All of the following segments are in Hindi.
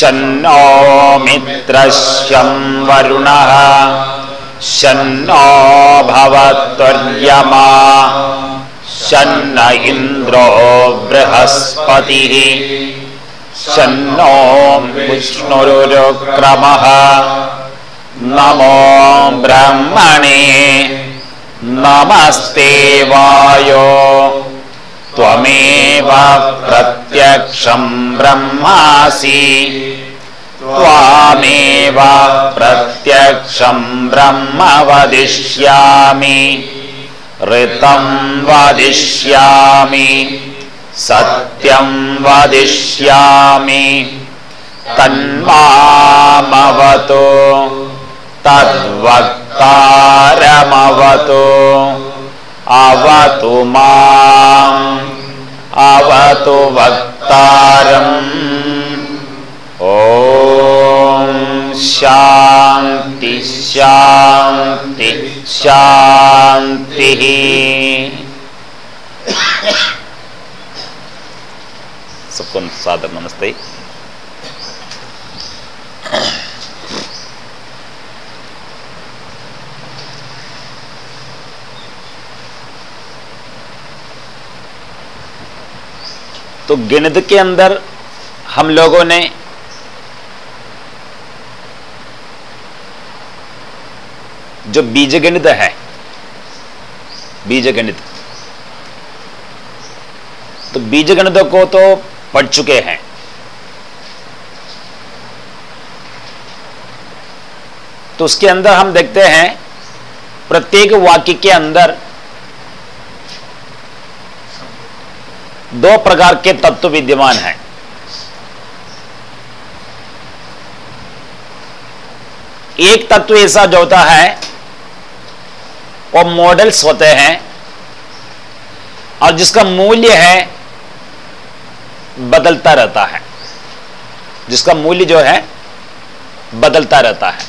शन्नो मित्रश्यं वरुणः। शन्नो भवत्वर्यमा शन्न इन्द्रो बृहस्पतिः। शन्नो विष्णुरुक्रमः नमो ब्रह्मणे। नमस्ते वायो त्वमेव प्रत्यक्षं ब्रह्मासि। त्वामेव प्रत्यक्षं ब्रह्म वदिष्यामि ऋतं वदिष्यामि। सत्यं वदिष्यामि। तन्मामवतु। तद्वक्तारमवतु अवतु माम् अवतु वक्तारम्। ॐ शान्ति शान्ति शान्तिः। सादर नमस्ते तो गणित के अंदर हम लोगों ने जो बीज गणित है बीज गणित तो बीज गणित को तो पढ़ चुके हैं। तो उसके अंदर हम देखते हैं, प्रत्येक वाक्य के अंदर दो प्रकार के तत्व विद्यमान हैं। एक तत्व ऐसा जो होता है, वो मॉडल्स होते हैं, और जिसका मूल्य है, बदलता रहता है। जिसका मूल्य जो है, बदलता रहता है।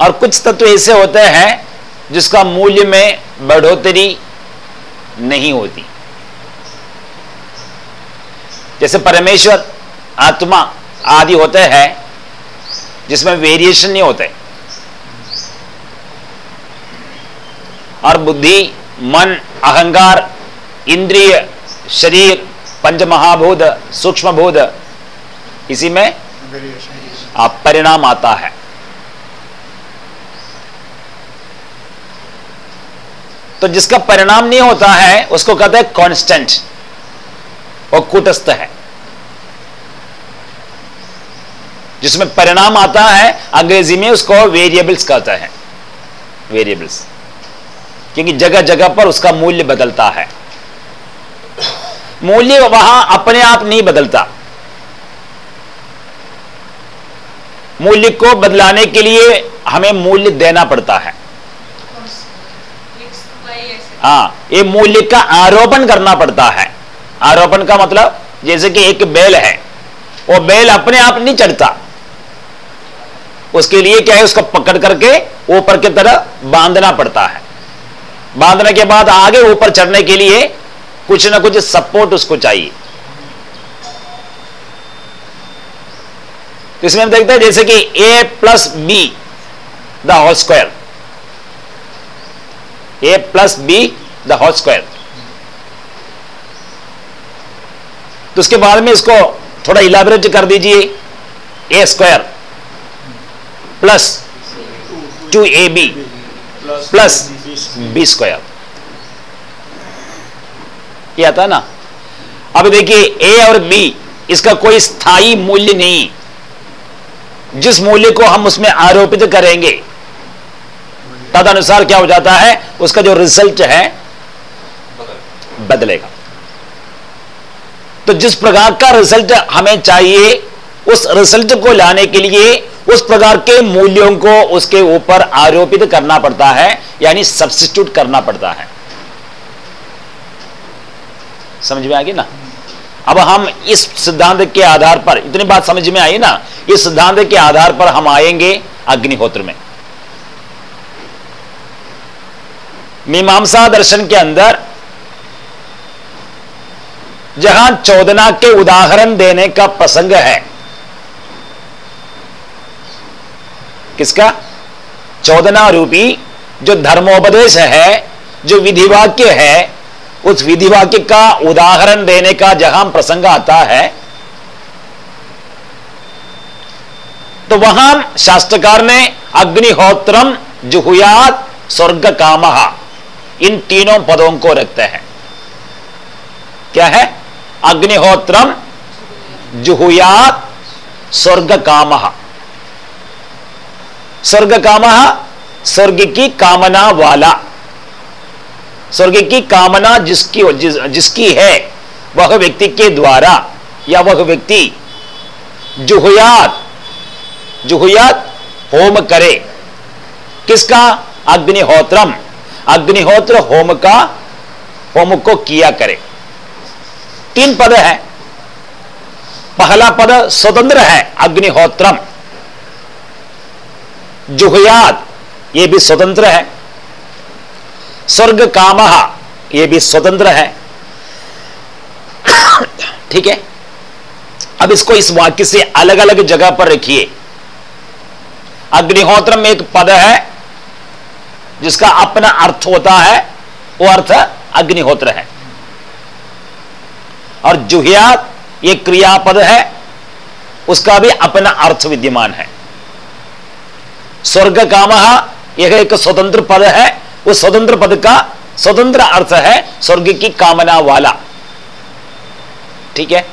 और कुछ तत्व ऐसे होते हैं, जिसका मूल्य में बढ़ोतरी नहीं होती। जैसे परमेश्वर आत्मा आदि होते हैं जिसमें वेरिएशन नहीं होते। और बुद्धि मन अहंकार इंद्रिय शरीर पंच महाभूत सूक्ष्म भूत इसी में आप परिणाम आता है। तो जिसका परिणाम नहीं होता है, उसको कहते हैं कांस्टेंट और कूटस्थ है। जिसमें परिणाम आता है, अंग्रेज़ी में उसको वेरिएबल्स कहता है। वेरिएबल्स क्योंकि जगह जगह पर उसका मूल्य बदलता है। मूल्य वहाँ अपने आप नहीं बदलता। मूल्य को बदलाने के लिए हमें मूल्य देना पड़ता है। हाँ ये मूल्य का आरोपण करना पड़ता है। आरोपण का मतलब जैसे कि एक बैल है, वो बैल अपने आप नहीं चढ़ता। उसके लिए क्या है, उसको पकड़ करके ऊपर की तरह बांधना पड़ता है। बांधने के बाद आगे ऊपर चढ़ने के लिए कुछ ना कुछ सपोर्ट उसको चाहिए। इसमें हम देखते हैं, जैसे कि A plus B the whole square A plus B the whole square तो उसके बाद में इसको थोड़ा इलाबरेट कर दीजिए. A square plus two A B plus B square ये आता है ना? अब देखिए ए और बी इसका कोई स्थायी मूल्य नहीं. जिस मूल्य को हम उसमें आरोपित करेंगे, तदनुसार क्या हो जाता है? उसका जो रिज़ल्ट है बदलेगा। तो जिस प्रकार का रिज़ल्ट हमें चाहिए, उस रिज़ल्ट को लाने के लिए उस प्रकार के मूल्यों को उसके ऊपर आरोपित करना पड़ता है, यानी सब्सिट्यूट करना पड़ता है। समझ में आ गई ना? अब हम इस सिद्धांत के आधार पर, इतनी बात समझ में आई ना? इस सिद्धांत के आधार पर हम आएँगे अग्निहोत्र में। मीमांसा दर्शन के अंदर जहाँ चौदना के उदाहरण देने का प्रसंग है। किसका? चौदना रूपी जो धर्मोपदेश है, जो विधिवाक्य है, उस विधिवाक्य का उदाहरण देने का जहाँ प्रसंग आता है तो वहाँ शास्त्रकार ने अग्निहोत्रम जुहुयात स्वर्ग काम इन तीनों पदों को रखते हैं। क्या है? अग्निहोत्रम जुहुयात स्वर्ग काम स्वर्ग काम स्वर्ग की कामना वाला। स्वर्ग की कामना जिसकी जिस, जिसकी है वह व्यक्ति के द्वारा या वह व्यक्ति जुहुयात जुहुयात होम करे। किसका? अग्निहोत्रम। अग्निहोत्र होम का, होम को किया करे। तीन पद है। पहला पद स्वतंत्र है, अग्निहोत्रम। जुहयात यह भी स्वतंत्र है। स्वर्ग काम यह भी स्वतंत्र है। ठीक है? अब इसको इस वाक्य से अलग अलग जगह पर रखिए। अग्निहोत्र में एक पद है जिसका अपना अर्थ होता है, वो अर्थ अग्निहोत्र है। और जुहियात ये क्रियापद है, उसका भी अपना अर्थ विद्यमान है। स्वर्ग काम यह एक स्वतंत्र पद है उस स्वतंत्र पद का स्वतंत्र अर्थ है, स्वर्ग की कामना वाला। ठीक है?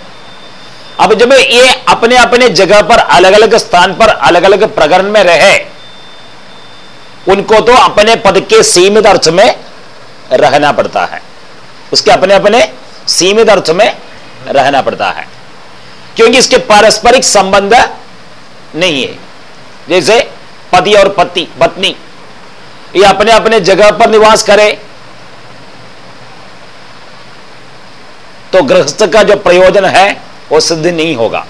अब जब ये अपने अपने जगह पर अलग अलग स्थान पर अलग अलग प्रकरण में रहे उनको तो अपने पद के सीमित अर्थ में रहना पड़ता है। उसके अपने अपने सीमित अर्थ में रहना पड़ता है। क्योंकि इसके पारस्परिक संबंध नहीं है। जैसे पति और पति, पत्नी, ये अपने अपने जगह पर निवास करे। तो गृहस्थ का जो प्रयोजन है, वो सिद्ध नहीं होगा।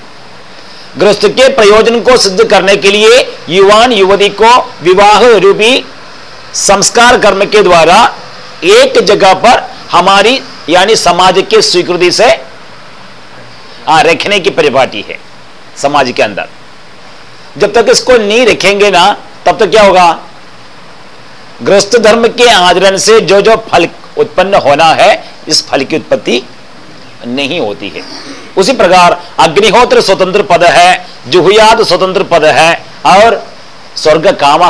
गृहस्थ के प्रयोजन को सिद्ध करने के लिए युवान युवती को विवाह रूपी संस्कार कर्म के द्वारा एक जगह पर हमारी यानी समाज के स्वीकृति से आ, रखने की परिपाटी है समाज के अंदर। जब तक इसको नहीं रखेंगे ना तब तक क्या होगा? गृहस्थ धर्म के आचरण से जो जो फल उत्पन्न होना है इस फल की उत्पत्ति नहीं होती है। उसी प्रकार अग्निहोत्र स्वतंत्र पद है, जुहुयाद स्वतंत्र पद है, और स्वर्ग काम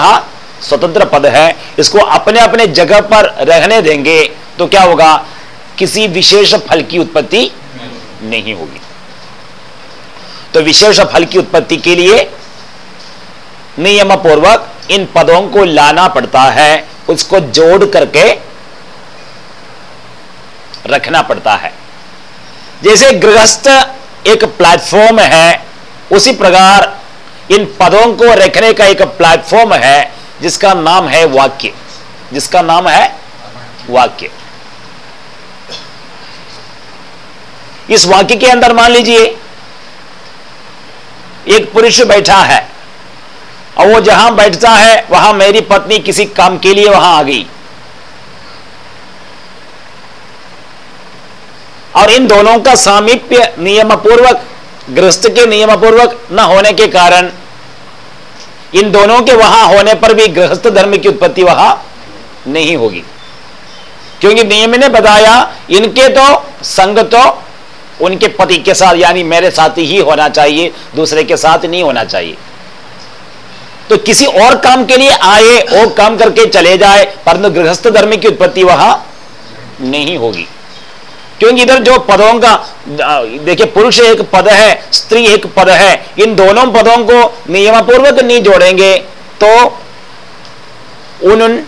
स्वतंत्र पद है। इसको अपने अपने जगह पर रहने देंगे तो क्या होगा? किसी विशेष फल की उत्पत्ति नहीं होगी। तो विशेष फल की उत्पत्ति के लिए नियम पूर्वक इन पदों को लाना पड़ता है, उसको जोड़ करके रखना पड़ता है। जैसे गृहस्थ एक प्लेटफॉर्म है, उसी प्रकार इन पदों को रखने का एक प्लेटफॉर्म है, जिसका नाम है वाक्य। जिसका नाम है वाक्य। इस वाक्य के अंदर मान लीजिए, एक पुरुष बैठा है, और वो जहाँ बैठता है, वहाँ मेरी पत्नी किसी काम के लिए वहाँ आ गई। और इन दोनों का सामीप्य नियम पूर्वक गृहस्थ के नियम पूर्वक न होने के कारण, इन दोनों के वहाँ होने पर भी गृहस्थ धर्म की उत्पत्ति वहाँ नहीं होगी। क्योंकि नियम ने बताया, इनके तो संग तो उनके पति के साथ, यानी मेरे साथ ही होना चाहिए, दूसरे के साथ नहीं होना चाहिए। तो किसी और काम के लिए आए और काम करके चले जाए, परंतु गृहस्थ धर्म की उत्पत्ति वहाँ नहीं होगी। क्योंकि इधर जो पदों का देखिए, पुरुष एक पद है, स्त्री एक पद है, इन दोनों पदों को नियमपूर्वक नहीं जोड़ेंगे तो उन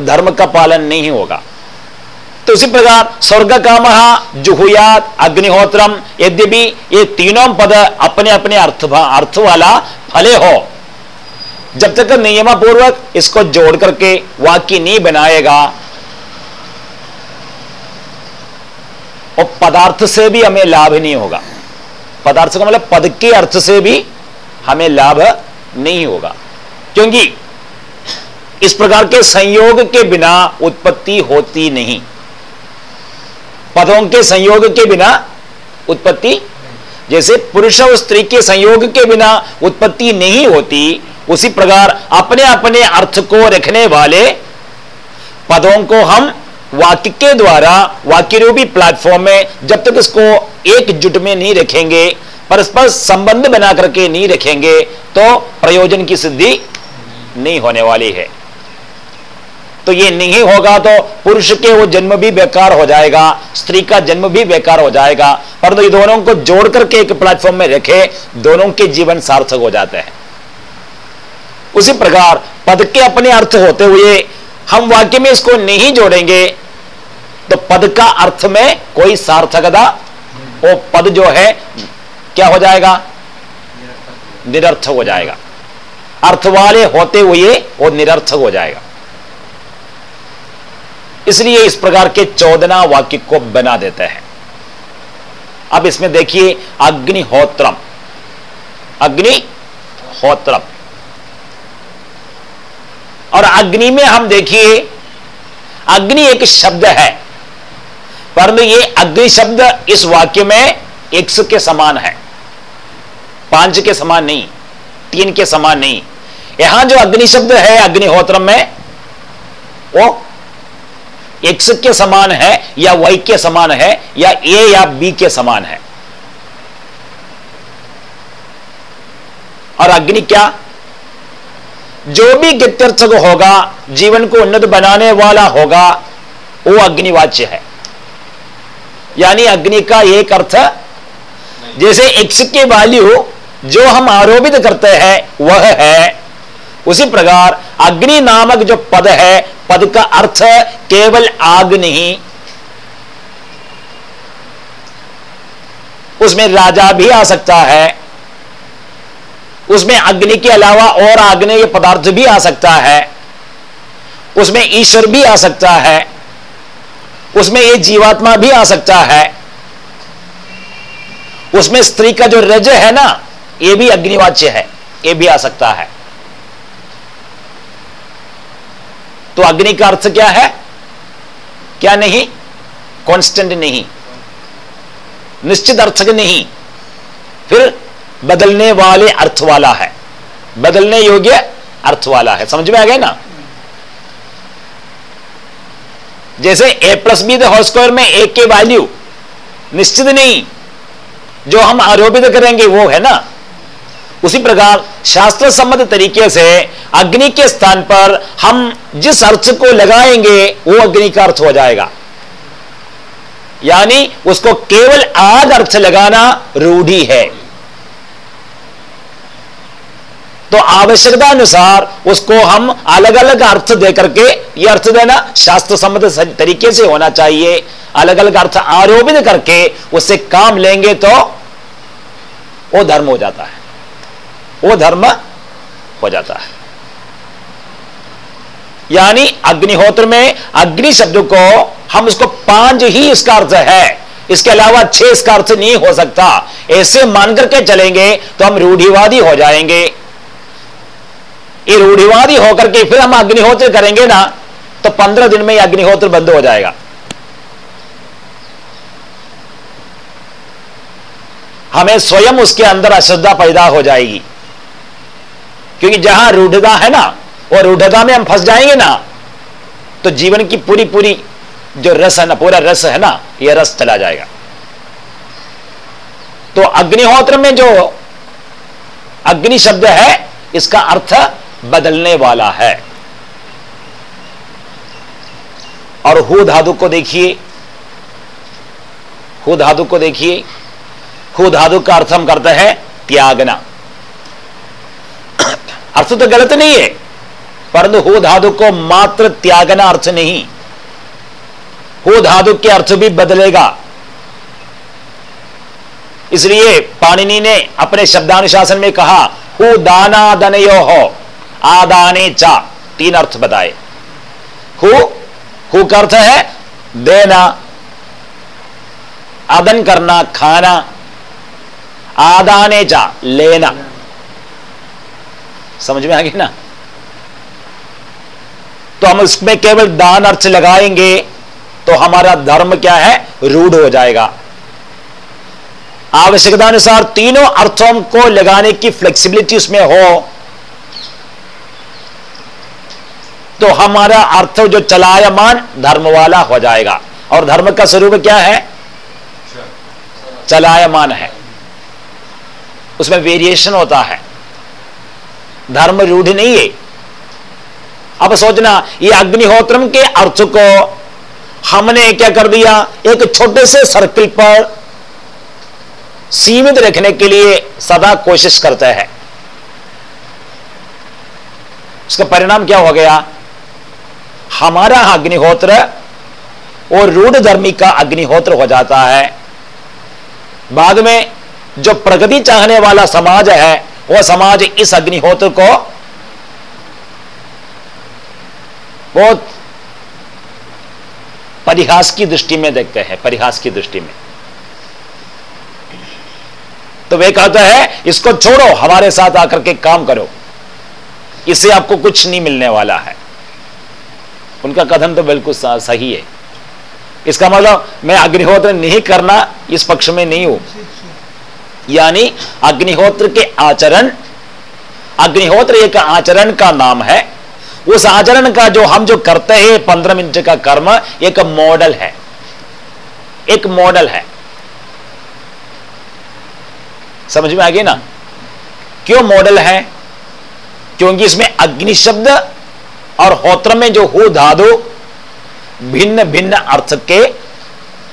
धर्म का पालन नहीं होगा। तो उसी प्रकार, स्वर्ग काम जुहुयात, अग्निहोत्रम, यद्यपि ये तीनों पद अपने अपने अर्थ अर्थ वाला फले हो, जब तक नियम पूर्वक इसको जोड़ करके वाक्य नहीं बनाएगा और पदार्थ से भी हमें लाभ नहीं होगा। पदार्थ का मतलब पद के अर्थ से भी हमें लाभ नहीं होगा। क्योंकि इस प्रकार के संयोग के बिना उत्पत्ति होती नहीं। पदों के संयोग के बिना उत्पत्ति जैसे पुरुष और स्त्री के संयोग के बिना उत्पत्ति नहीं होती, उसी प्रकार अपने अपने अर्थ को रखने वाले पदों को हम वाक्य के द्वारा वाक्य रूपी प्लेटफॉर्म में जब तक इसको एकजुट में नहीं रखेंगे, परस्पर संबंध बना करके नहीं रखेंगे तो प्रयोजन की सिद्धि नहीं होने वाली है। तो ये नहीं होगा तो पुरुष के वो जन्म भी बेकार हो जाएगा, स्त्री का जन्म भी बेकार हो जाएगा, परंतु ये दोनों को जोड़ करके एक प्लेटफॉर्म में रखे, दोनों के जीवन सार्थक हो जाते हैं। उसी प्रकार पद के अपने अर्थ होते हुए हम वाक्य में इसको नहीं जोड़ेंगे तो पद का अर्थ में कोई सार्थकता, वो पद जो है, क्या हो जाएगा? निरर्थक हो जाएगा। अर्थ वाले होते हुए वो निरर्थक हो जाएगा। इसलिए इस प्रकार के चौदना वाक्य को बना देते हैं। अब इसमें देखिए, अग्निहोत्रम। अग्निहोत्रम। और अग्नि में हम देखिए, अग्नि एक शब्द है। परंतु ये अग्नि शब्द इस वाक्य में एक के समान है। पाँच के समान नहीं, तीन के समान नहीं। यहाँ जो अग्नि शब्द है अग्निहोत्र में, वो एक्स के समान है या वाई के समान है या ए या बी के समान है। और अग्नि क्या? जो भी गित्यर्थक होगा, जीवन को उन्नत बनाने वाला होगा, वो अग्निवाच्य है। यानी अग्नि का एक अर्थ, जैसे एक्स के वैल्यू जो हम आरोपित करते हैं, वह है। उसी प्रकार, अग्नि नामक जो पद है, पद का अर्थ केवल आग नहीं उसमें राजा भी आ सकता है। उसमें अग्नि के अलावा और आग्नेय पदार्थ भी आ सकता है। उसमें ईश्वर भी आ सकता है। उसमें ये जीवात्मा भी आ सकता है। उसमें स्त्री का जो रज है ना, ये भी अग्निवाच्य है, ये भी आ सकता है। तो अग्नि का अर्थ क्या है? क्या नहीं? कांस्टेंट नहीं। निश्चित अर्थ नहीं। फिर बदलने वाले अर्थ वाला है। बदलने योग्य अर्थ वाला है। समझ में आ गया ना? जैसे A plus B whole square में ए के वैल्यू निश्चित नहीं, जो हम आरोपित करेंगे वो है ना? उसी प्रकार शास्त्र सम्मत तरीके से अग्नि के स्थान पर हम जिस अर्थ को लगाएँगे, वो अग्नि का अर्थ हो जाएगा। यानी उसको केवल आग अर्थ लगाना रूढ़ी है। तो आवश्यकता अनुसार उसको हम अलग अलग अर्थ दे करके ये अर्थ देना शास्त्र सम्मत तरीके से होना चाहिए। अलग अलग अर्थ आरोपित करके उससे काम लेंगे तो वो धर्म हो जाता है। वो धर्म हो जाता है। यानी अग्निहोत्र में अग्नि शब्द को हम उसको पाँच ही इसका अर्थ है। इसके अलावा छह इसका अर्थ नहीं हो सकता। ऐसे मान करके चलेंगे तो हम रूढ़िवादी हो जाएँगे। ये रूढ़िवादी होकर के फिर हम अग्निहोत्र करेंगे ना तो पंद्रह दिन में अग्निहोत्र बंद हो जाएगा। हमें स्वयं उसके अंदर अश्रद्धा पैदा हो जाएगी। क्योंकि जहाँ रूढ़ता है ना, वो रूढ़ता में हम फंस जाएँगे ना तो जीवन की पूरी पूरी जो रस है ना, पूरा रस है ना, ये रस चला जाएगा। तो अग्निहोत्र में जो अग्नि शब्द है, इसका अर्थ बदलने वाला है। और हु धातु को देखिए। हु धातु को देखिए। हु धातु का अर्थ हम करते हैं त्यागना। अर्थ तो गलत नहीं है, परंतु हो धातु को मात्र त्यागना अर्थ नहीं। हो धातु के अर्थ भी बदलेगा। इसलिए पाणिनि ने अपने शब्दानुशासन में कहा हु दाना दनयो हो आदाने चा। तीन अर्थ बताए। हु? हु का अर्थ है? देना। आदन करना, खाना। आदाने चा, लेना। समझ में आ गई ना? तो हम उसमें केवल दान अर्थ लगाएँगे तो हमारा धर्म क्या है? रूढ़ हो जाएगा। आवश्यकता अनुसार तीनों अर्थों को लगाने की फ्लेक्सिबिलिटी उसमें हो। तो हमारा अर्थ जो चलायमान धर्म वाला हो जाएगा। और धर्म का स्वरूप क्या है? चलायमान है। उसमें वेरिएशन होता है। धर्म रूढ़ नहीं है। अब सोचना, ये अग्निहोत्रम के अर्थ को हमने क्या कर दिया? एक छोटे से सर्किल पर सीमित रखने के लिए सदा कोशिश करते हैं। उसका परिणाम क्या हो गया? हमारा अग्निहोत्र और रूढ़ धर्मी का अग्निहोत्र हो जाता है। बाद में जो प्रगति चाहने वाला समाज है, वह समाज इस अग्निहोत्र को बहुत परिहास की दृष्टि में देखते हैं, परिहास की दृष्टि में। तो वे कहते हैं, इसको छोड़ो, हमारे साथ आकर के काम करो। इससे आपको कुछ नहीं मिलने वाला है। उनका कथन तो बिल्कुल सही है। इसका मतलब मैं अग्निहोत्र नहीं करना इस पक्ष में नहीं हूँ। यानी अग्निहोत्र के आचरण, अग्निहोत्र एक आचरण का नाम है। उस आचरण का जो हम जो करते हैं, पंद्रह मिनट का कर्म, एक मॉडल है। एक मॉडल है। समझ में आ गई ना? क्यों मॉडल है? क्योंकि इसमें अग्नि शब्द और होत्र में जो हो धादु भिन्न भिन्न अर्थ के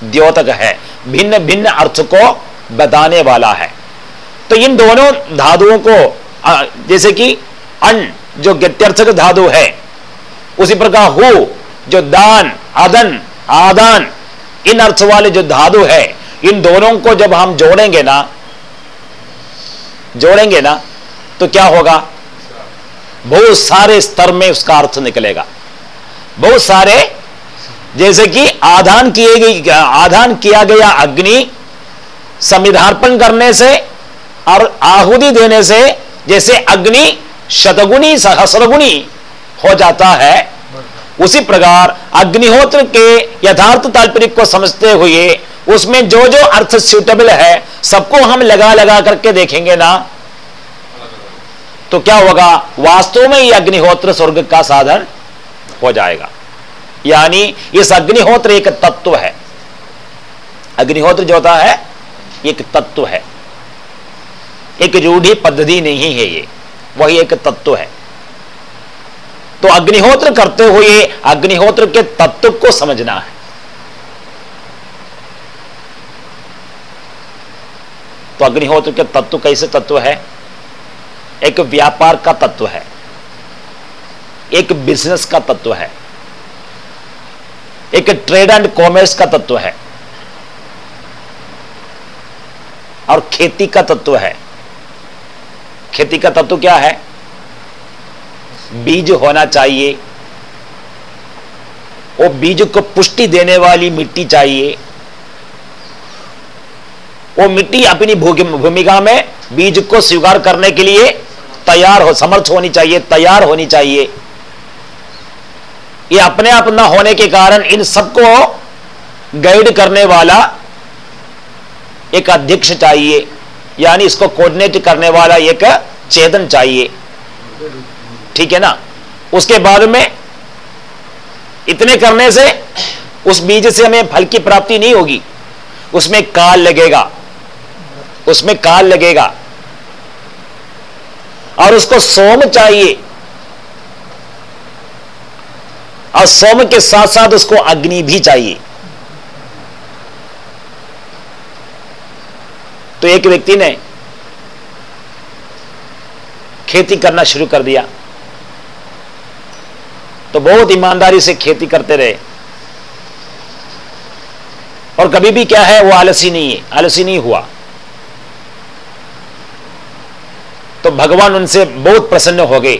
द्योतक है, भिन्न भिन्न अर्थ को बताने वाला है। तो इन दोनों धातुओं को जैसे कि अन, जो गत्यर्थक धातु है, उसी प्रकार हो, जो दान आदन आदान, इन अर्थ वाले जो धातु है, इन दोनों को जब हम जोड़ेंगे ना जोड़ेंगे ना तो क्या होगा? बहुत सारे स्तर में उसका अर्थ निकलेगा। बहुत सारे, जैसे कि आधान किए गई, आधान किया गया अग्नि संविधार्पण करने से और आहुति देने से जैसे अग्नि शतगुणी, सहस्रगुणी हो जाता है, उसी प्रकार अग्निहोत्र के यथार्थ तात्पर्य को समझते हुए उसमें जो जो अर्थ सुटेबल है, सबको हम लगा लगा करके देखेंगे ना। तो क्या होगा? वास्तव में यह अग्निहोत्र स्वर्ग का साधन हो जाएगा। यानी इस अग्निहोत्र एक तत्व है। अग्निहोत्र जो होता है, एक तत्व है। एक रूढ़ी पद्धति नहीं है ये। वही एक तत्व है। तो अग्निहोत्र करते हुए अग्निहोत्र के तत्व को समझना है। तो अग्निहोत्र के तत्व कैसे तत्व है? एक व्यापार का तत्व है। एक बिज़नेस का तत्व है। एक ट्रेड एंड कॉमर्स का तत्व है। और खेती का तत्व है। खेती का तत्व क्या है? बीज होना चाहिए। वो बीज को पुष्टि देने वाली मिट्टी चाहिए। वो मिट्टी अपनी भूमिका में बीज को स्वीकार करने के लिए तैयार हो, समर्थ होनी चाहिए, तैयार होनी चाहिए। ये अपने आप न होने के कारण इन सबको गाइड करने वाला एक अध्यक्ष चाहिए, यानी इसको कोऑर्डिनेट करने वाला एक चेतन चाहिए। ठीक है ना? उसके बाद में इतने करने से उस बीज से हमें फल की प्राप्ति नहीं होगी। उसमें काल लगेगा। उसमें काल लगेगा। और उसको सोम चाहिए। और सोम के साथ साथ उसको अग्नि भी चाहिए। तो एक व्यक्ति ने खेती करना शुरू कर दिया। तो बहुत ईमानदारी से खेती करते रहे। और कभी भी क्या है, वो आलसी नहीं है। आलसी नहीं हुआ। तो भगवान उनसे बहुत प्रसन्न हो गए।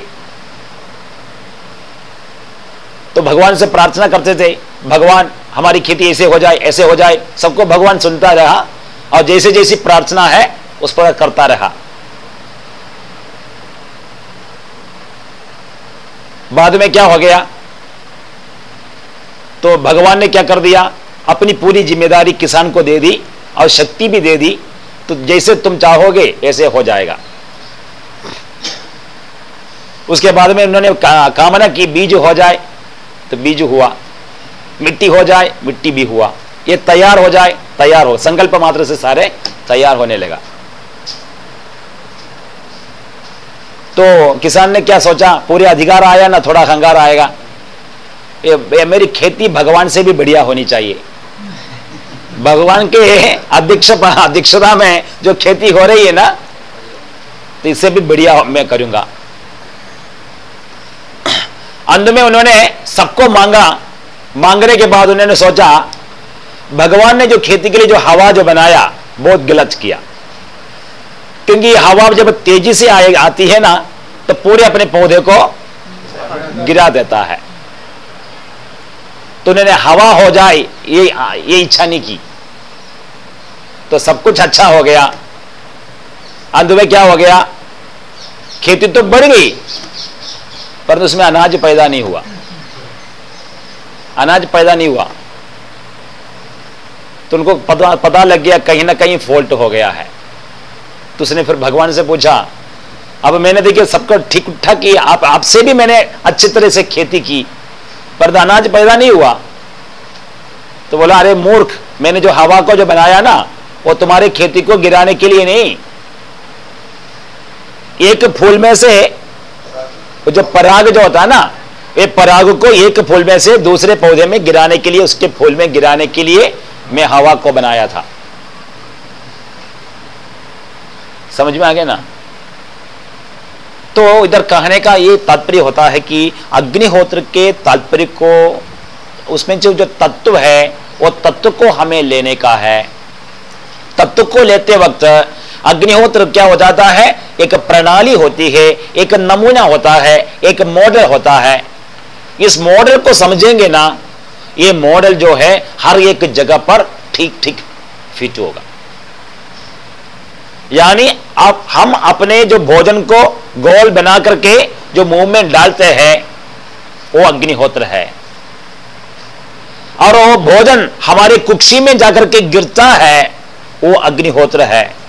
तो भगवान से प्रार्थना करते थे, भगवान, हमारी खेती ऐसे हो जाए, ऐसे हो जाए। सबको भगवान सुनता रहा और जैसे जैसी प्रार्थना है, उस पर करता रहा। बाद में क्या हो गया? तो भगवान ने क्या कर दिया? अपनी पूरी ज़िम्मेदारी किसान को दे दी और शक्ति भी दे दी। तो जैसे तुम चाहोगे, ऐसे हो जाएगा। उसके बाद में उन्होंने कामना की बीज हो जाए तो बीज हुआ। मिट्टी हो जाए मिट्टी भी हुआ। ये तैयार हो जाए तैयार हो। संकल्प मात्र से सारे तैयार होने लगा। तो किसान ने क्या सोचा? पूरे अधिकार आया ना थोड़ा खंगार आएगा? ये, ये मेरी खेती भगवान से भी बढ़िया होनी चाहिए। भगवान के अध्यक्ष अध्यक्षता में जो खेती हो रही है ना तो इससे भी बढ़िया मैं करूँगा। अंत में उन्होंने सबको मांगा। मांगने के बाद उन्होंने सोचा, भगवान ने जो खेती के लिए जो हवा जो बनाया, बहुत गलत किया। क्योंकि हवा जब तेज़ी से आए, आती है ना तो पूरे अपने पौधे को गिरा देता है। तो उन्होंने हवा हो जाए, ये ये इच्छा नहीं की। तो सब कुछ अच्छा हो गया। अंत में क्या हो गया? खेती तो बढ़ गई परंतु उसमें अनाज पैदा नहीं हुआ। अनाज पैदा नहीं हुआ। तो उनको पता पता लग गया, कहीं ना कहीं फॉल्ट हो गया है। तो उसने फिर भगवान से पूछा, अब मैंने देखिए सबको ठीक ठाक की आप, आपसे भी मैंने अच्छी तरह से खेती की, पर अनाज पैदा नहीं हुआ। तो बोला, अरे मूर्ख, मैंने जो हवा को जो बनाया ना, वो तुम्हारी खेती को गिराने के लिए नहीं। एक फूल में से वो जो पराग जो होता है ना, ये पराग को एक फूल में से दूसरे पौधे में गिराने के लिए, उसके फूल में गिराने के लिए मैं हवा को बनाया था। समझ में आ गया ना? तो इधर कहने का ये तात्पर्य होता है कि अग्निहोत्र के तात्पर्य को, उसमें जो जो तत्व है, वो तत्व को हमें लेने का है। तत्व को लेते वक्त अग्निहोत्र क्या हो जाता है? एक प्रणाली होती है, एक नमूना होता है, एक मॉडल होता है। इस मॉडल को समझेंगे ना, ये मॉडल जो है, हर एक जगह पर ठीक ठीक फिट होगा। यानी अब हम अपने जो भोजन को गोल बना करके जो मुँह में डालते हैं, वो अग्निहोत्र है। और वो भोजन हमारे कुक्षी में जाकर के गिरता है, वो अग्निहोत्र है।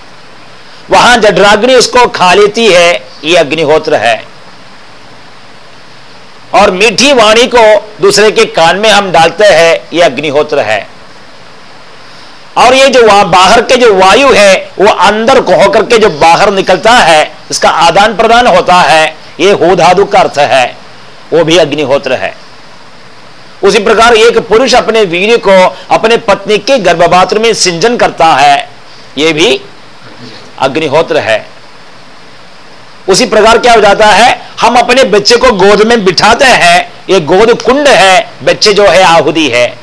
वहाँ जडराग्नि उसको खा लेती है, ये अग्निहोत्र है। और मीठी वाणी को दूसरे के कान में हम डालते हैं, ये अग्निहोत्र है। और ये जो बाहर के जो वायु है, वो अंदर को होकर के जो बाहर निकलता है, इसका आदान प्रदान होता है, ये हो का अर्थ है, वो भी अग्निहोत्र है। उसी प्रकार एक पुरुष अपने वीर को, अपने पत्नी के गर्भपात्र में सिंजन करता है यह भी अग्निहोत्र है। उसी प्रकार क्या हो जाता है, हम अपने बच्चे को गोद में बिठाते हैं, ये गोद कुंड है, बच्चे जो है आहुदी है।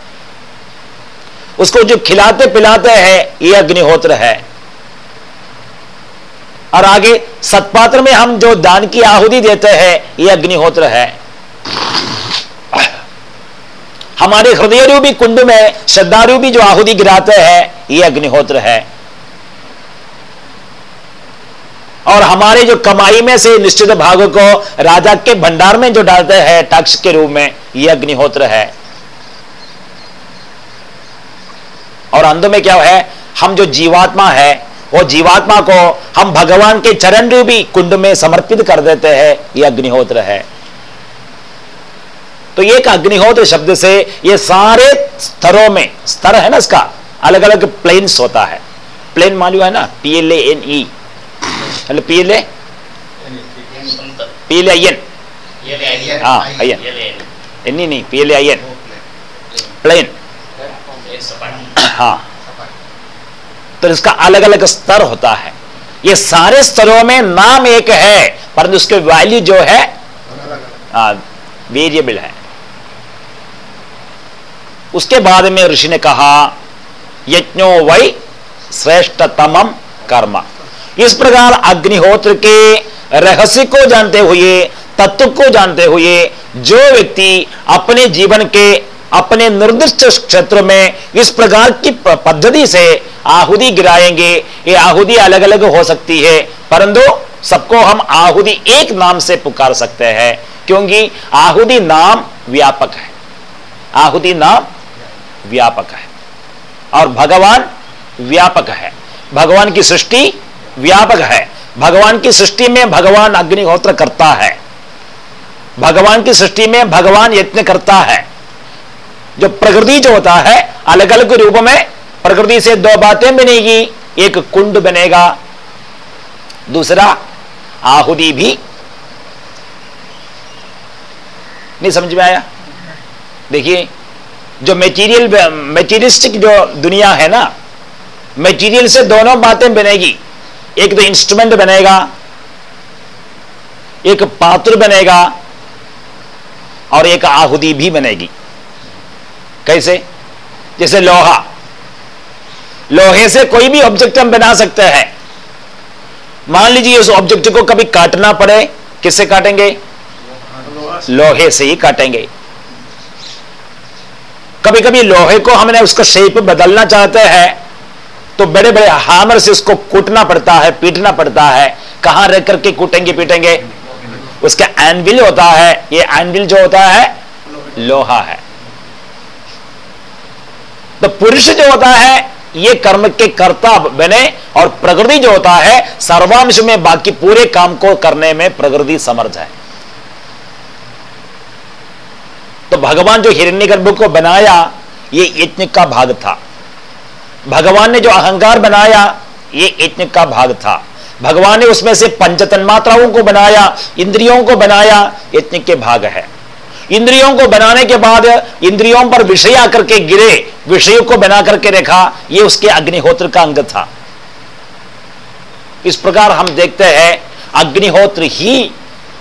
उसको जो खिलाते पिलाते हैं, ये अग्निहोत्र है। और आगे, सतपात्र में हम जो दान की आहुति देते हैं, ये अग्निहोत्र है। हमारे हृदय रूपी कुंड में श्रद्धा रूपी जो आहुति गिराते हैं, ये अग्निहोत्र है। और हमारे जो कमाई में से निश्चित भाग को राजा के भंडार में जो डालते हैं टैक्स के रूप में, ये अग्निहोत्र है। और अंत में क्या है? हम जो जीवात्मा है, वो जीवात्मा को हम भगवान के चरण रूपी कुंड में समर्पित कर देते हैं यह अग्निहोत्र है। तो एक अग्निहोत्र शब्द से ये सारे स्तरों में, स्तर है ना इसका अलग अलग प्लेन्स होता है। प्लेन मालूम है ना? P L N E N हाँ आई एन एन नहीं पी एल प्लेन हाँ तो इसका अलग अलग स्तर होता है। ये सारे स्तरों में नाम एक है, परंतु उसके वैल्यू जो है वेरिएबल है। उसके बाद में ऋषि ने कहा, यज्ञो वै श्रेष्ठतम कर्म। इस प्रकार अग्निहोत्र के रहस्य को जानते हुए, तत्व को जानते हुए, जो व्यक्ति अपने जीवन के, अपने निर्दिष्ट क्षेत्र में इस प्रकार की पद्धति से आहुति गिराएँगे, ये आहुति अलग अलग हो सकती है। परंतु सबको हम आहुति एक नाम से पुकार सकते हैं, क्योंकि आहुति नाम व्यापक है। आहुति नाम व्यापक है। और भगवान व्यापक है। भगवान की सृष्टि व्यापक है। भगवान की सृष्टि में भगवान अग्निहोत्र करता है। भगवान की सृष्टि में भगवान यत्न करता है। जो प्रकृति जो होता है अलग अलग रूप में प्रकृति से दो बातें बनेगी। एक कुंड बनेगा, दूसरा आहुति भी। नहीं समझ में आया? देखिए, जो मेटीरियल मेटीरियलिस्टिक जो दुनिया है ना मेटीरियल से दोनों बातें बनेगी। एक तो इंस्ट्रूमेंट बनेगा, एक पात्र बनेगा, और एक आहुति भी बनेगी। कैसे? जैसे लोहा। लोहे से कोई भी ऑब्जेक्ट हम बना सकते हैं। मान लीजिए उस ऑब्जेक्ट को कभी काटना पड़े, किससे काटेंगे? लोहे से ही काटेंगे। कभी कभी लोहे को हमने उसका शेप बदलना चाहते हैं। तो बड़े बड़े हामर से उसको कूटना पड़ता है, पीटना पड़ता है। कहाँ रह करके कूटेंगे, पीटेंगे? उसका एनविल होता है। ये एनविल जो होता है, लोहा है। तो पुरुष जो होता है, ये कर्म के कर्ता बने और प्रकृति जो होता है, सर्वांश में बाकी पूरे काम को करने में प्रकृति समर्थ है। तो भगवान जो हिरण्यगर्भ को बनाया, ये यज्ञ का भाग था। भगवान ने जो अहंकार बनाया, ये यज्ञ का भाग था। भगवान ने उसमें से पंचतन मात्राओं को बनाया, इंद्रियों को बनाया, यज्ञ के भाग है। इंद्रियों को बनाने के बाद इंद्रियों पर विषय आकर के गिरे, विषयों को बना करके रखा यह उसके अग्निहोत्र का अंग था। इस प्रकार हम देखते हैं, अग्निहोत्र ही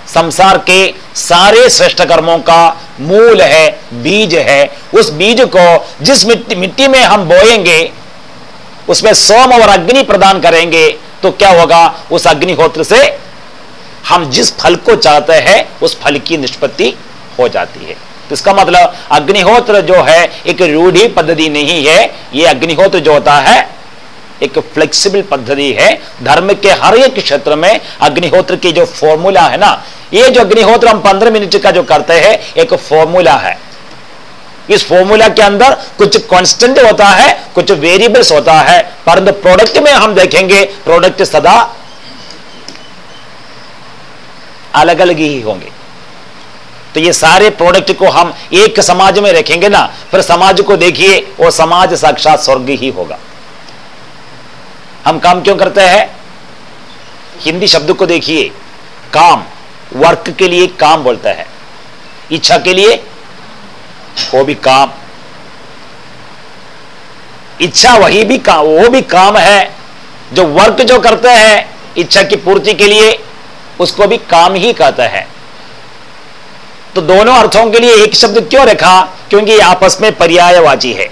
संसार के सारे श्रेष्ठ कर्मों का मूल है, बीज है। उस बीज को जिस मिट्टी मिट्टी में हम बोएँगे उसमें सोम और अग्नि प्रदान करेंगे तो क्या होगा? उस अग्निहोत्र से हम जिस फल को चाहते हैं, उस फल की निष्पत्ति हो जाती है। तो इसका मतलब अग्निहोत्र जो है, एक रूढ़ी पद्धति नहीं है। ये अग्निहोत्र जो होता है, एक फ्लेक्सिबल पद्धति है। धर्म के हर एक क्षेत्र में अग्निहोत्र की जो फॉर्मूला है ना, ये जो अग्निहोत्र हम पंद्रह मिनट का जो करते हैं, एक फॉर्मूला है। इस फॉर्मूला के अंदर कुछ कांस्टेंट होता है, कुछ वेरिएबल्स होता है। परंतु प्रोडक्ट में हम देखेंगे प्रोडक्ट सदा अलग अलग ही होंगे। तो ये सारे प्रोडक्ट को हम एक समाज में रखेंगे ना, फिर समाज को देखिए, वो समाज साक्षात स्वर्ग ही होगा। हम काम क्यों करते हैं? हिंदी शब्द को देखिए। काम वर्क के लिए काम बोलता है। इच्छा के लिए वो भी काम। इच्छा वही भी काम वो भी काम है। जो वर्क जो करते हैं, इच्छा की पूर्ति के लिए उसको भी काम ही कहता है। तो दोनों अर्थों के लिए एक शब्द क्यों रखा? क्योंकि आपस में पर्यायवाची है।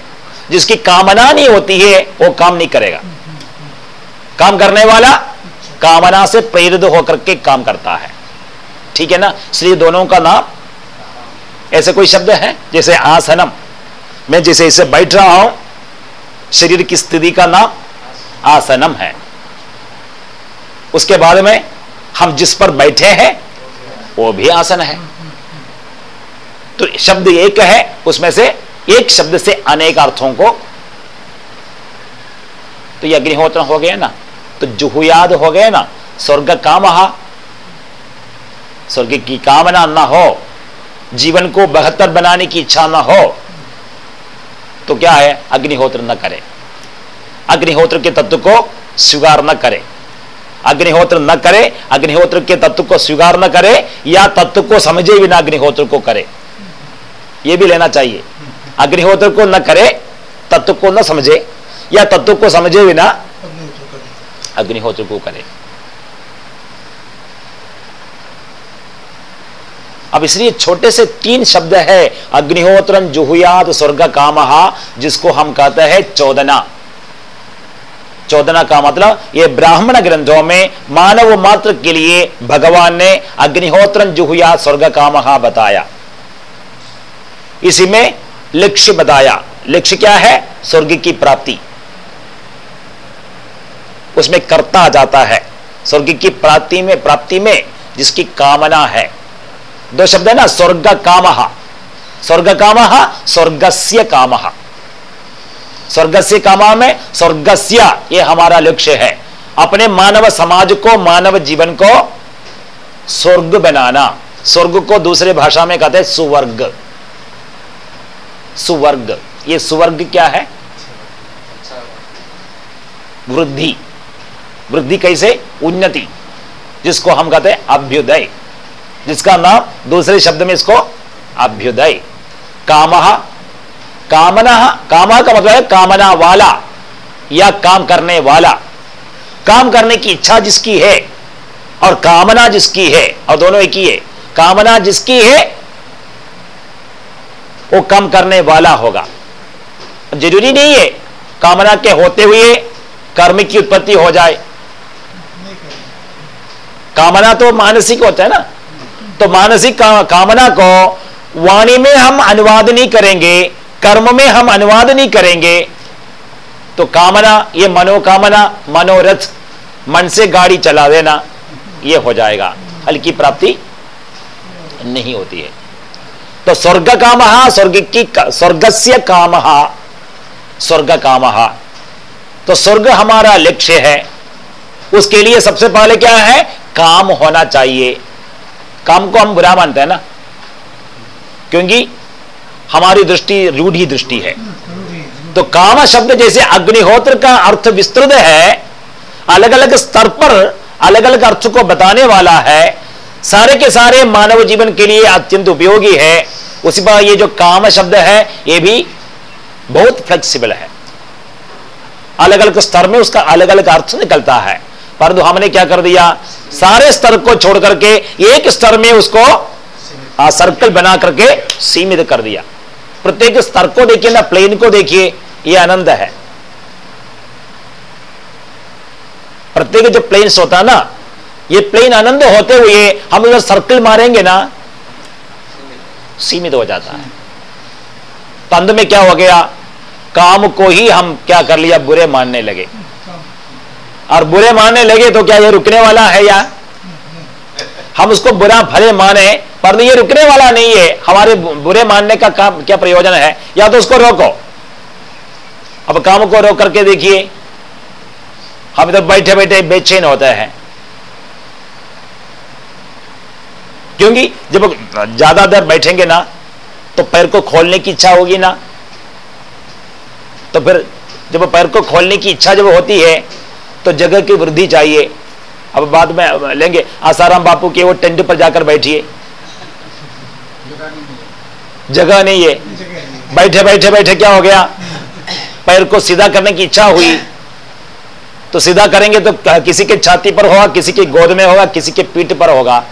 जिसकी कामना नहीं होती है, वो काम नहीं करेगा। काम करने वाला कामना से प्रेरित होकर के काम करता है। ठीक है ना? इसलिए दोनों का नाम ऐसे कोई शब्द है? जैसे आसनम। मैं जैसे इसे बैठ रहा हूँ, शरीर की स्थिति का नाम आसनम है। उसके बाद में हम जिस पर बैठे हैं, वो भी आसन है। तो शब्द एक है, उसमें से एक शब्द से अनेक अर्थों को तो ये अग्निहोत्र हो गया ना। तो जुहुयाद हो गए ना। स्वर्ग काम स्वर्ग की कामना ना हो। जीवन को बेहतर बनाने की इच्छा ना हो तो क्या है? अग्निहोत्र न करे। अग्निहोत्र के तत्व को स्वीकार न करें। अग्निहोत्र न करे अग्निहोत्र के तत्व को स्वीकार न करे या तत्व को समझे बिना अग्निहोत्र को करे। यह भी लेना चाहिए। अग्निहोत्र को न करे तत्व को न समझे या तत्व को समझे बिना अग्निहोत्र को करे। अब इसलिए छोटे से तीन शब्द है अग्निहोत्रन जुहुयात स्वर्ग काम जिसको हम कहते हैं चौदना। चौदना का मतलब ये ब्राह्मण ग्रंथों में मानव मात्र के लिए भगवान ने अग्निहोत्रन जुहुया स्वर्ग काम बताया। इसी में लक्ष्य बताया। लक्ष्य क्या है? स्वर्ग की प्राप्ति। उसमें करता आ जाता है। स्वर्ग की प्राप्ति में प्राप्ति में जिसकी कामना है। दो शब्द है ना स्वर्ग काम स्वर्ग काम स्वर्गस्य काम। स्वर्गस्य काम में स्वर्गस्य, ये हमारा लक्ष्य है। अपने मानव समाज को, मानव जीवन को स्वर्ग बनाना। स्वर्ग को दूसरे भाषा में कहते हैं सुवर्ग। सुवर्ग। ये सुवर्ग क्या है? वृद्धि। वृद्धि कैसे? उन्नति, जिसको हम कहते हैं अभ्युदय। जिसका नाम, दूसरे शब्द में इसको अभ्युदय। काम, कामना, कामा का मतलब है कामना वाला या काम करने वाला काम करने की इच्छा जिसकी है और कामना जिसकी है, और दोनों एक ही है। कामना जिसकी है, वो कम करने वाला होगा। ज़रूरी नहीं है कामना के होते हुए कर्म की उत्पत्ति हो जाए। कामना तो मानसिक होता है ना। तो मानसिक का, कामना को वाणी में हम अनुवाद नहीं करेंगे कर्म में हम अनुवाद नहीं करेंगे। तो कामना ये मनोकामना मनोरथ मन से गाड़ी चला देना ये हो जाएगा। फल की प्राप्ति नहीं होती है। तो स्वर्ग काम स्वर्ग की स्वर्गस्य काम स्वर्ग काम तो स्वर्ग हमारा लक्ष्य है। उसके लिए सबसे पहले क्या है? काम होना चाहिए। काम को हम बुरा मानते हैं ना? क्योंकि हमारी दृष्टि रूढ़ी दृष्टि है। तो काम शब्द जैसे अग्निहोत्र का अर्थ विस्तृत है अलग अलग स्तर पर अलग अलग अर्थ को बताने वाला है, सारे के सारे मानव जीवन के लिए अत्यंत उपयोगी है। उसी पर ये जो काम शब्द है, ये भी बहुत फ्लेक्सिबल है। अलग अलग स्तर में उसका अलग अलग अर्थ निकलता है। परंतु हमने क्या कर दिया? सारे स्तर को छोड़ करके एक स्तर में उसको आ, सर्कल बना करके सीमित कर दिया। प्रत्येक स्तर को देखिए ना प्लेन को देखिए ये आनंद है। प्रत्येक जो प्लेन्स होता ना ये प्लेन आनंद होते हुए हम उधर सर्कल मारेंगे ना सीमित हो जाता है। तंद में क्या हो गया? काम को ही हम क्या कर लिया? बुरे मानने लगे। और बुरे मानने लगे तो क्या ये रुकने वाला है या? हम उसको बुरा भले माने पर ये रुकने वाला नहीं है। हमारे बुरे मानने का काम क्या प्रयोजन है? या तो उसको रोको। अब काम को रोक करके देखिए। हम इधर बैठे बैठे बेचैन होते हैं। क्योंकि जब ज़्यादा देर बैठेंगे ना तो पैर को खोलने की इच्छा होगी ना। तो फिर जब पैर को खोलने की इच्छा जब होती है तो जगह की वृद्धि चाहिए। अब बाद में लेंगे। आसाराम बापू के वो टेंट पर जाकर बैठिए। जगह नहीं है। बैठे बैठे बैठे क्या हो गया? पैर को सीधा करने की इच्छा हुई। तो सीधा करेंगे तो किसी के छाती पर होगा, किसी के गोद में होगा, किसी के पीठ पर होगा।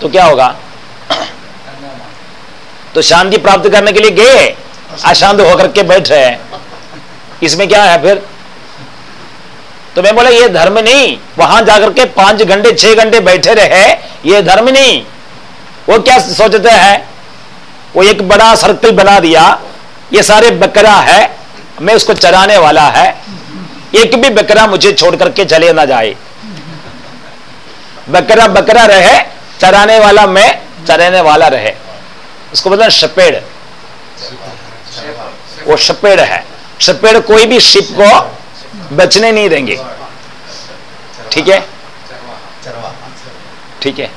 तो क्या होगा? तो शांति प्राप्त करने के लिए गए अशांत होकर के बैठ रहे हैं। इसमें क्या है फिर? तो मैं बोला, ये धर्म नहीं, वहाँ जाकर के पाँच घंटे, छह घंटे बैठे रहे, ये धर्म नहीं। वो क्या सोचते हैं? वो एक बड़ा सर्कल बना दिया, ये सारे बकरा है, मैं उसको चराने वाला है। एक भी बकरा मुझे छोड़ करके चले ना जाए। बकरा बकरा रहे, चराने वाला मैं चराने वाला रहे। उसको बोलते शपेड़। वो शपेड़ है। शपेड़ कोई भी शिप को बचने नहीं देंगे। ठीक है? ठीक है?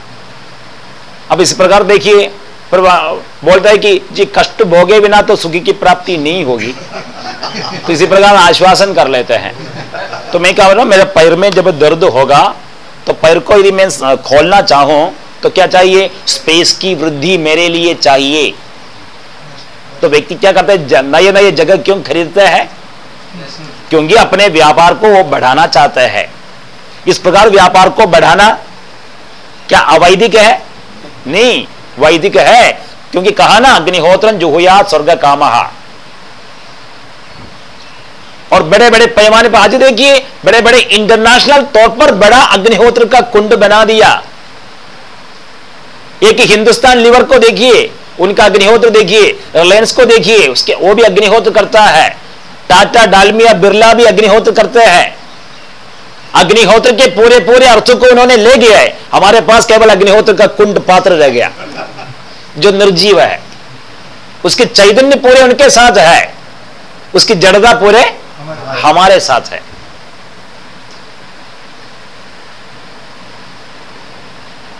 अब इस प्रकार देखिए बोलता है कि जी कष्ट भोगे बिना तो सुखी की प्राप्ति नहीं होगी। तो इसी प्रकार आश्वासन कर लेते हैं। तो मैं क्या बोल रहा मेरे पैर में जब दर्द होगा तो पैर को यदि मैं खोलना चाहूँ तो क्या चाहिए? स्पेस की वृद्धि मेरे लिए चाहिए। तो व्यक्ति क्या करते हैं नए नए जगह क्यों खरीदते हैं? क्योंकि अपने व्यापार को वो बढ़ाना चाहते हैं। इस प्रकार व्यापार को बढ़ाना क्या अवैधिक है? नहीं वैदिक है, क्योंकि कहा ना, अग्निहोत्र जुहुया स्वर्ग काम और बड़े बड़े पैमाने पर आज देखिए बड़े बड़े इंटरनेशनल तौर पर बड़ा अग्निहोत्र का कुंड बना दिया। एक हिंदुस्तान लिवर को देखिए, उनका अग्निहोत्र देखिए, रिलायंस को देखिए, उसके वो भी अग्निहोत्र करता है। टाटा डालमिया बिरला भी अग्निहोत्र करते हैं। अग्निहोत्र के पूरे पूरे अर्थों को उन्होंने ले गया है। हमारे पास केवल अग्निहोत्र का कुंड पात्र रह गया, जो निर्जीव है। उसकी चैतन्य पूरे उनके साथ है। उसकी जड़ता पूरे हमारे साथ है।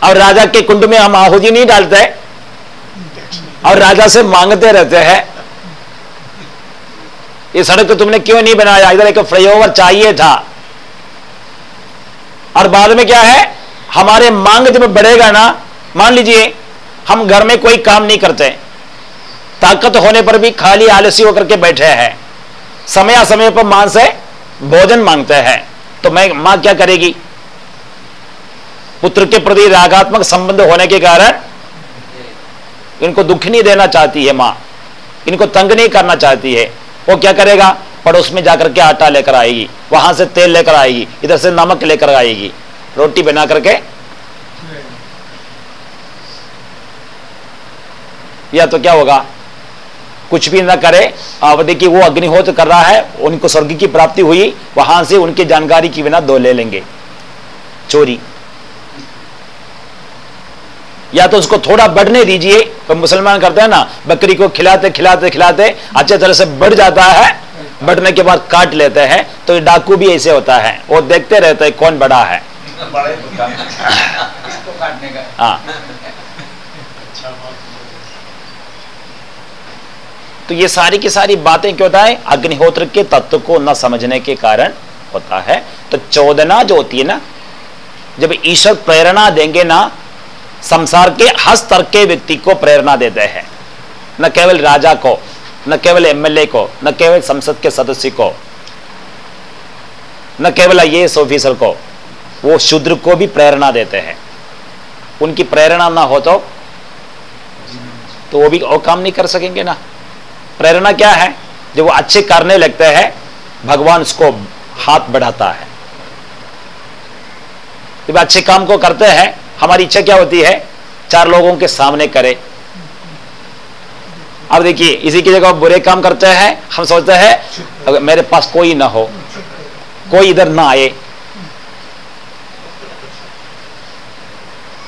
और राजा के कुंड में हम आहुति नहीं डालते। और राजा से मांगते रहते हैं। ये सड़क तुमने क्यों नहीं बनाया? इधर एक फ्लाईओवर चाहिए था। और बाद में क्या है? हमारे मांग जब बढ़ेगा ना, मान लीजिए, हम घर में कोई काम नहीं करते, ताकत होने पर भी खाली आलसी होकर के बैठे हैं। समय समय पर माँ से भोजन मांगते हैं। तो मैं, माँ क्या करेगी? पुत्र के प्रति रागात्मक संबंध होने के कारण इनको दुख नहीं देना चाहती है माँ। इनको तंग नहीं करना चाहती है। वो क्या करेगा? पड़ोस में जाकर के आटा लेकर आएगी, वहाँ से तेल लेकर आएगी, इधर से नमक लेकर आएगी, रोटी बना करके। या तो क्या होगा? कुछ भी ना करे अवधि की वो अग्निहोत्र कर रहा है, उनको स्वर्ग की प्राप्ति हुई, वहाँ से उनकी जानकारी की बिना दो ले लेंगे। चोरी। या तो उसको थोड़ा बढ़ने दीजिए। तो मुसलमान करते हैं ना बकरी को खिलाते खिलाते खिलाते अच्छे तरह से बढ़ जाता है। बढ़ने के बाद काट लेते हैं तो डाकू भी ऐसे होता है। वो देखते रहते हैं कौन बड़ा है। हाँ। तो ये सारी की सारी बातें क्यों होता है अग्निहोत्र के तत्व को न समझने के कारण होता है। तो चौदना जो होती है ना जब ईश्वर प्रेरणा देंगे ना संसार के हर स्तर के व्यक्ति को प्रेरणा देते हैं न केवल राजा को न केवल एमएलए को न केवल संसद के सदस्य को न केवल आई ऑफिसर को वो शूद्र को भी प्रेरणा देते हैं उनकी प्रेरणा ना हो तो तो वो भी और काम नहीं कर सकेंगे ना प्रेरणा क्या है जब वो अच्छे करने लगते हैं भगवान उसको हाथ बढ़ाता है जब अच्छे काम को करते हैं हमारी इच्छा क्या होती है? चार लोगों के सामने करे। अब देखिए, इसी की जगह बुरे काम करते हैं, हम सोचते हैं मेरे पास कोई ना हो, कोई इधर ना आए।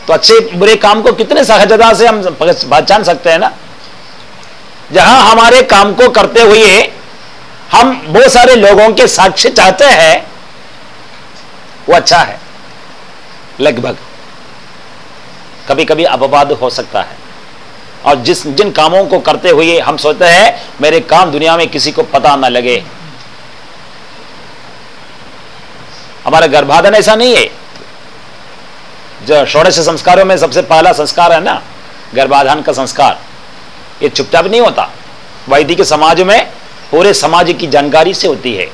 तो अच्छे बुरे काम को कितने सहजता से हम पहचान सकते हैं ना? जहाँ हमारे काम को करते हुए हम बहुत सारे लोगों के साक्ष्य चाहते हैं, वो अच्छा है, लगभग। कभी कभी अपवाद हो सकता है। और जिस, जिन कामों को करते हुए हम सोचते हैं, मेरे काम दुनिया में किसी को पता ना लगे। हमारा गर्भाधान ऐसा नहीं है। जो षोड़श संस्कारों में सबसे पहला संस्कार है ना, गर्भाधान का संस्कार, ये चुपचाप नहीं होता। वैदिक समाज में पूरे समाज की जानकारी से होती है।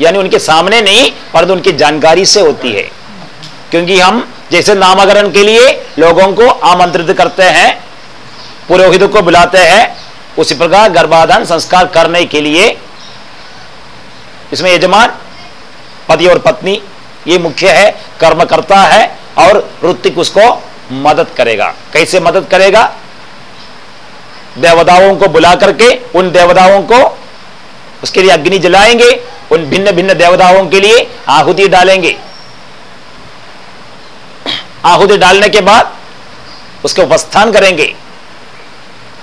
यानी उनके सामने नहीं, परंतु उनकी जानकारी से होती है। क्योंकि हम जैसे नामकरण के लिए लोगों को आमंत्रित करते हैं, पुरोहित को बुलाते हैं, उसी प्रकार गर्भाधान संस्कार करने के लिए। इसमें यजमान, पति और पत्नी, ये मुख्य है कर्म करता है और ऋतिक उसको मदद करेगा। कैसे मदद करेगा? देवताओं को बुला करके उन देवताओं को उसके लिए अग्नि जलाएँगे, उन भिन्न भिन्न देवताओं के लिए आहुति डालेंगे। आहुति डालने के बाद उसके उपस्थान करेंगे।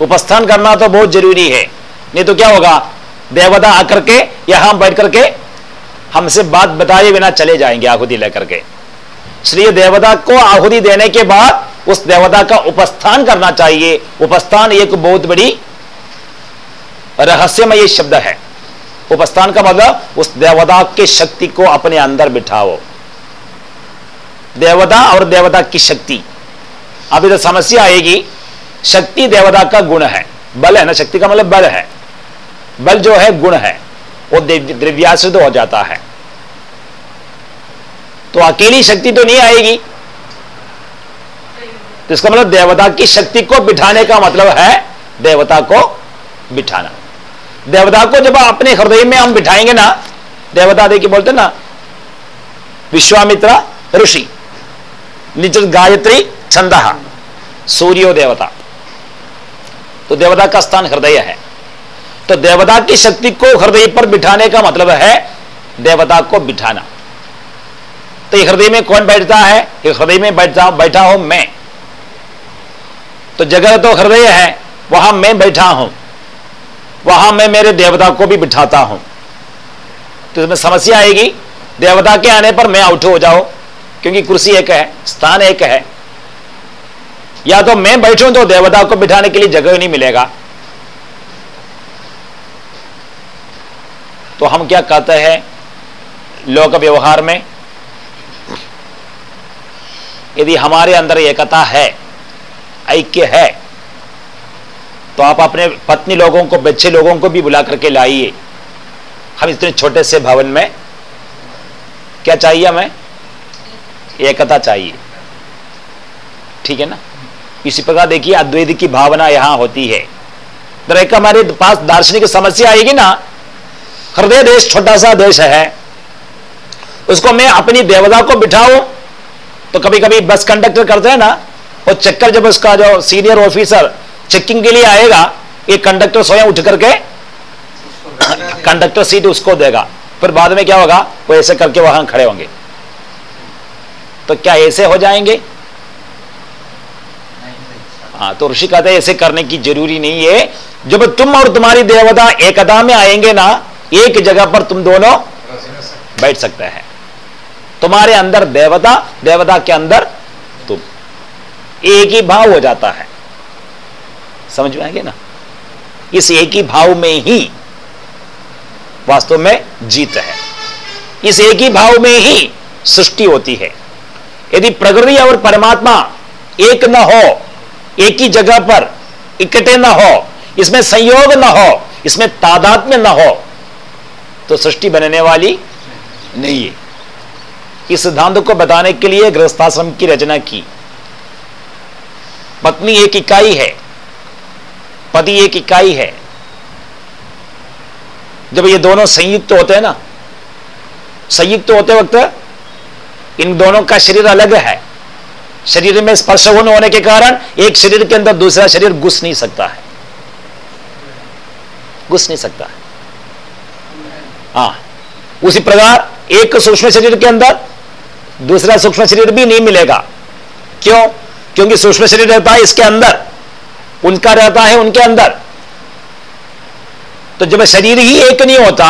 उपस्थान करना तो बहुत ज़रूरी है, नहीं तो क्या होगा? देवता आकर के, यहाँ बैठ करके हमसे बात बताए बिना चले जाएँगे आहुति लेकर के। श्री देवता को आहुति देने के बाद उस देवता का उपस्थान करना चाहिए। उपस्थान एक बहुत बड़ी रहस्यमय शब्द है। उपस्थान का मतलब उस देवता के शक्ति को अपने अंदर बिठाओ। देवता और देवता की शक्ति। अभी तो समस्या आएगी, शक्ति देवता का गुण है। बल है ना, शक्ति का मतलब बल है। बल जो है, गुण है। वो द्रव्याश्रित हो जाता है। तो अकेली शक्ति तो नहीं आएगी। तो इसका मतलब देवता की शक्ति को बिठाने का मतलब है देवता को बिठाना। देवता को जब अपने हृदय में हम बिठाएँगे ना, देवता देखिए बोलते ना, विश्वामित्र ऋषि। निज गायत्री छंद सूर्यो देवता तो देवता का स्थान हृदय है। तो देवता की शक्ति को हृदय पर बिठाने का मतलब है देवता को बिठाना। तो हृदय में कौन बैठता है? हृदय में बैठता बैठा हूँ मैं। तो जगह तो हृदय है, वहाँ मैं बैठा हूँ। वहाँ मैं मेरे देवता को भी बिठाता हूँ। तो इसमें समस्या आएगी, देवता के आने पर मैं आउट हो जाओ क्योंकि कुर्सी एक है, स्थान एक है। या तो मैं बैठूं तो देवता को बिठाने के लिए जगह नहीं मिलेगा। तो हम क्या कहते हैं लोक व्यवहार में? यदि हमारे अंदर एकता है, ऐक्य है तो आप अपने पत्नी लोगों को, बच्चे लोगों को भी बुला करके लाइए। हम इतने छोटे से भवन में, क्या चाहिए हमें? एकता चाहिए। ठीक है ना? इसी प्रकार देखिए, अद्वैत की भावना यहाँ होती है। तो एक हमारे पास दार्शनिक समस्या आएगी ना, हृदय देश छोटा सा देश है। उसको मैं अपनी देवता को बिठाऊं तो कभी कभी बस कंडक्टर करते हैं ना, वो चक्कर जब उसका जो सीनियर ऑफिसर चेकिंग के लिए आएगा, ये कंडक्टर स्वयं उठ करके कंडक्टर सीट उसको देगा। फिर बाद में क्या होगा? वो ऐसे करके वहाँ खड़े होंगे। तो क्या ऐसे हो जाएँगे? हाँ तो ऋषि कहते ऐसे करने की ज़रूरी नहीं है। जब तुम और तुम्हारी देवता एकदा में आएँगे ना एक जगह पर तुम दोनों बैठ सकते हैं। तुम्हारे अंदर देवता देवता के अंदर तुम। एक ही भाव हो जाता है। समझ में आएँगे ना? इस एक ही भाव में ही वास्तव में जीत है। इस एक ही भाव में ही सृष्टि होती है। यदि प्रकृति और परमात्मा एक न हो, एक ही जगह पर इकट्ठे न हो, इसमें संयोग न हो, इसमें तादात्म्य न हो तो सृष्टि बनने वाली नहीं है। इस सिद्धांत को बताने के लिए गृहस्थाश्रम की रचना की। पत्नी एक इकाई है, पति एक इकाई है। जब ये दोनों संयुक्त तो होते हैं ना, संयुक्त तो होते वक्त इन दोनों का शरीर अलग है। शरीर में स्पर्श होने के कारण एक शरीर के अंदर दूसरा शरीर घुस नहीं सकता है। घुस नहीं सकता है। हाँ उसी प्रकार एक सूक्ष्म शरीर के अंदर दूसरा सूक्ष्म शरीर भी नहीं मिलेगा। क्यों? क्योंकि सूक्ष्म शरीर रहता है इसके अंदर, उनका रहता है उनके अंदर। तो जब शरीर ही एक नहीं होता,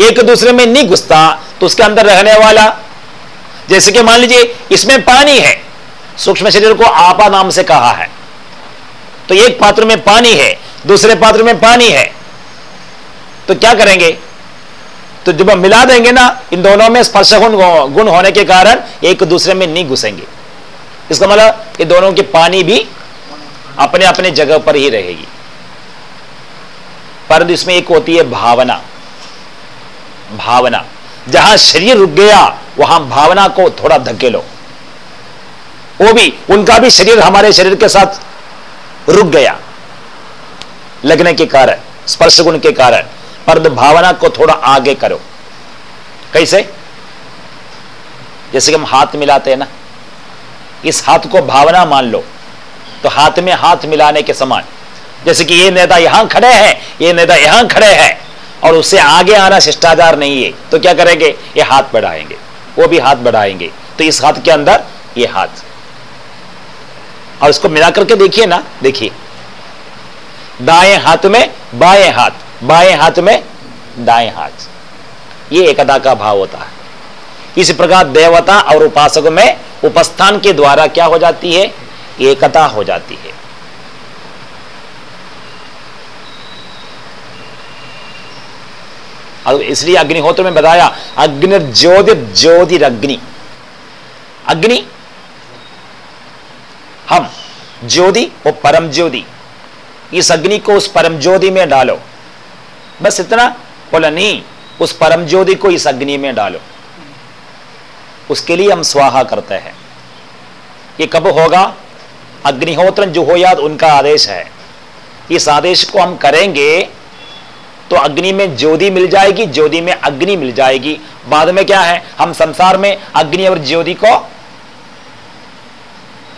एक दूसरे में नहीं घुसता तो उसके अंदर रहने वाला जैसे कि मान लीजिए, इसमें पानी है। सूक्ष्म शरीर को आपा नाम से कहा है। तो एक पात्र में पानी है, दूसरे पात्र में पानी है। तो क्या करेंगे? तो जब हम मिला देंगे ना, इन दोनों में स्पर्श गुण होने के कारण एक दूसरे में नहीं घुसेंगे। इसका मतलब ये दोनों की पानी भी अपने अपने जगह पर ही रहेगी। परंतु इसमें एक होती है भावना। भावना। जहाँ शरीर रुक गया वहाँ भावना को थोड़ा धकेलो। वो भी, उनका भी शरीर हमारे शरीर के साथ रुक गया। लगने के कारण, स्पर्श गुण के कारण पर भावना को थोड़ा आगे करो। कैसे? जैसे कि हम हाथ मिलाते हैं ना, इस हाथ को भावना मान लो तो हाथ में हाथ मिलाने के समान। जैसे कि ये नेता यहाँ खड़े हैं, ये नेता यहाँ खड़े हैं, और उससे आगे आना शिष्टाचार नहीं है तो क्या करेंगे? ये हाथ बढ़ाएँगे। वो भी हाथ बढ़ाएँगे। तो इस हाथ के अंदर ये हाथ। और इसको मिला करके देखिए ना, देखिए। दाएँ हाथ में बाएँ हाथ बाएँ हाथ में दाएँ हाथ। ये एकता का भाव होता है। इसी प्रकार देवता और उपासक में उपस्थान के द्वारा क्या हो जाती है? एकता हो जाती है। इसलिए अग्निहोत्र में बताया अग्नि ज्योति ज्योतिर अग्नि हम ज्योति वो परम ज्योति इस अग्नि को उस परम ज्योति में डालो बस इतना बोला नहीं उस परम ज्योति को इस अग्नि में डालो उसके लिए हम स्वाहा करते हैं ये कब होगा अग्निहोत्र जो हो याद उनका आदेश है इस आदेश को हम करेंगे तो अग्नि में ज्योति मिल जाएगी, ज्योति में अग्नि मिल जाएगी। बाद में क्या है? हम संसार में अग्नि और ज्योति को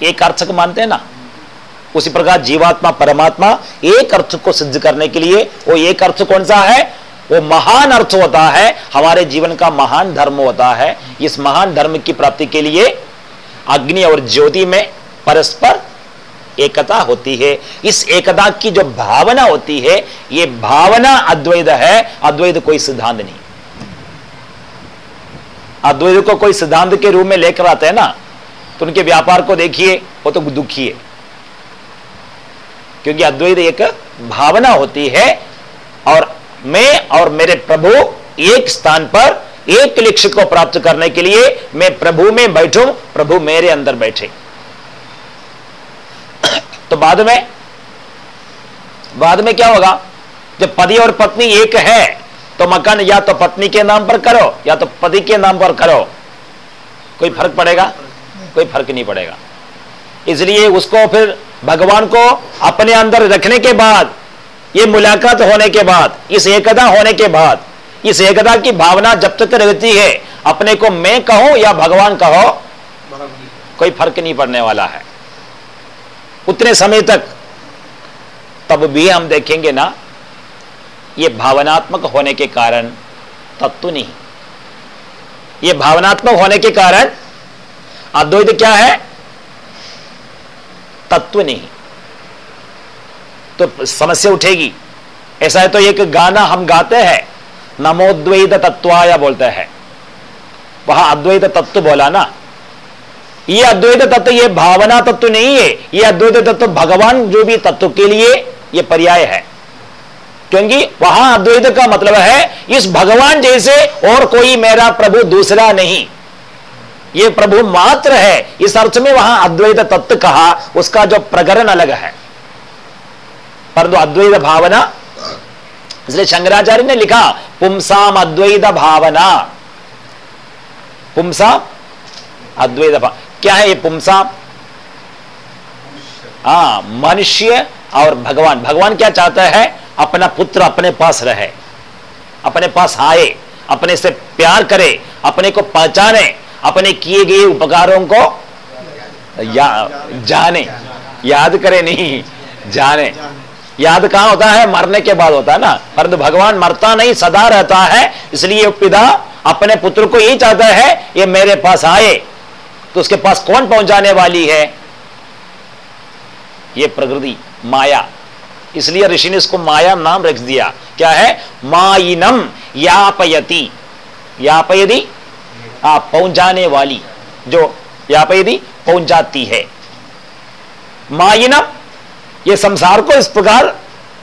एक अर्थक मानते हैं ना? उसी प्रकार जीवात्मा, परमात्मा एक अर्थ को सिद्ध करने के लिए वो एक अर्थ कौन सा है? वो महान अर्थ होता है। हमारे जीवन का महान धर्म होता है। इस महान धर्म की प्राप्ति के लिए अग्नि और ज्योति में परस्पर एकता होती है। इस एकता की जो भावना होती है, ये भावना अद्वैत है। अद्वैत कोई सिद्धांत नहीं। अद्वैत को कोई सिद्धांत के रूप में लेकर आते हैं ना तो उनके व्यापार को देखिए, वो तो दुखी है। क्योंकि अद्वैत एक भावना होती है और मैं और मेरे प्रभु एक स्थान पर, एक लक्ष्य को प्राप्त करने के लिए मैं प्रभु में बैठूं, प्रभु मेरे अंदर बैठे। तो बाद में बाद में क्या होगा? जब पति और पत्नी एक है तो मकान या तो पत्नी के नाम पर करो या तो पति के नाम पर करो। कोई फ़र्क पड़ेगा? कोई फ़र्क नहीं पड़ेगा। इसलिए उसको फिर भगवान को अपने अंदर रखने के बाद ये मुलाकात होने के बाद इस एकता होने के बाद इस एकता की भावना जब तक रहती है अपने को मैं कहो या भगवान कहो कोई फ़र्क नहीं पड़ने वाला है। उतने समय तक, तब भी हम देखेंगे ना, ये भावनात्मक होने के कारण तत्व नहीं। ये भावनात्मक होने के कारण अद्वैत क्या है? तत्व नहीं। तो समस्या उठेगी। ऐसा है तो एक गाना हम गाते हैं, नमोद्वैत तत्वाया बोलते हैं। वहाँ अद्वैत तत्व बोला ना। ये अद्वैत तत्व, ये भावना तत्व नहीं है। ये अद्वैत तत्व भगवान जो भी तत्व के लिए ये पर्याय है। क्योंकि वहाँ अद्वैत का मतलब है, इस भगवान जैसे और कोई मेरा प्रभु दूसरा नहीं। ये प्रभु मात्र है। इस अर्थ में वहाँ अद्वैत तत्व कहा, उसका जो प्रकरण अलग है। परंतु अद्वैत भावना, इसलिए शंकराचार्य ने लिखा पुमसाम अद्वैत भावना। पुमसा अद्वैत भाव क्या है ये पुमसा हाँ मनुष्य और भगवान। भगवान क्या चाहता है? अपना पुत्र अपने पास रहे, अपने पास आए, अपने से प्यार करे, अपने को पहचाने, अपने किए गए उपकारों को या, जाने। याद करे नहीं, जाने। याद कहाँ होता है? मरने के बाद होता है ना। परंतु भगवान मरता नहीं, सदा रहता है, इसलिए पिता अपने पुत्र को यही चाहता है, ये मेरे पास आए तो उसके पास कौन पहुँचाने वाली है? ये प्रकृति, माया। इसलिए ऋषि ने इसको माया नाम रख दिया। क्या है? माइनम यापयति। यापयदि आप पहुँच जाने वाली। जो यापयदि पहुँच जाती है। माइनम, ये संसार को इस प्रकार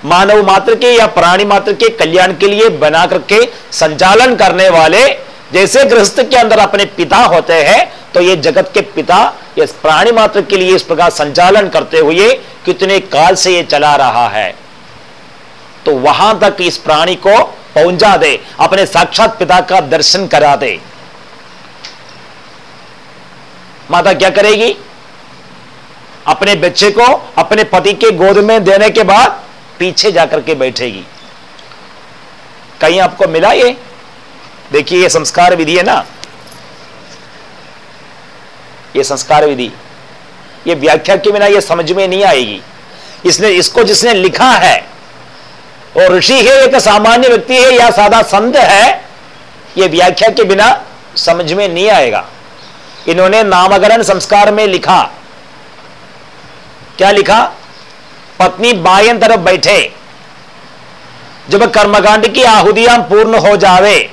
मानव मात्र के या प्राणी मात्र के कल्याण के लिए बना करके संचालन करने वाले, जैसे गृहस्थ के अंदर अपने पिता होते हैं तो ये जगत के पिता, ये प्राणी मात्र के लिए इस प्रकार संचालन करते हुए कितने काल से ये चला रहा है। तो वहाँ तक इस प्राणी को पहुँचा दे, अपने साक्षात पिता का दर्शन करा दे। माता क्या करेगी? अपने बच्चे को अपने पति के गोद में देने के बाद पीछे जाकर के बैठेगी। कहीं आपको मिला ये? देखिए ये संस्कार विधि है ना? ये संस्कार विधि। ये व्याख्या के बिना ये समझ में नहीं आएगी। इसने इसको जिसने लिखा है और ऋषि है, एक सामान्य व्यक्ति है, या सादा संत है, ये व्याख्या के बिना समझ में नहीं आएगा। इन्होंने नामकरण संस्कार में लिखा। क्या लिखा? पत्नी बायन तरफ़ बैठे। जब कर्मकांड की आहुदियाँ पूर्ण हो जावे,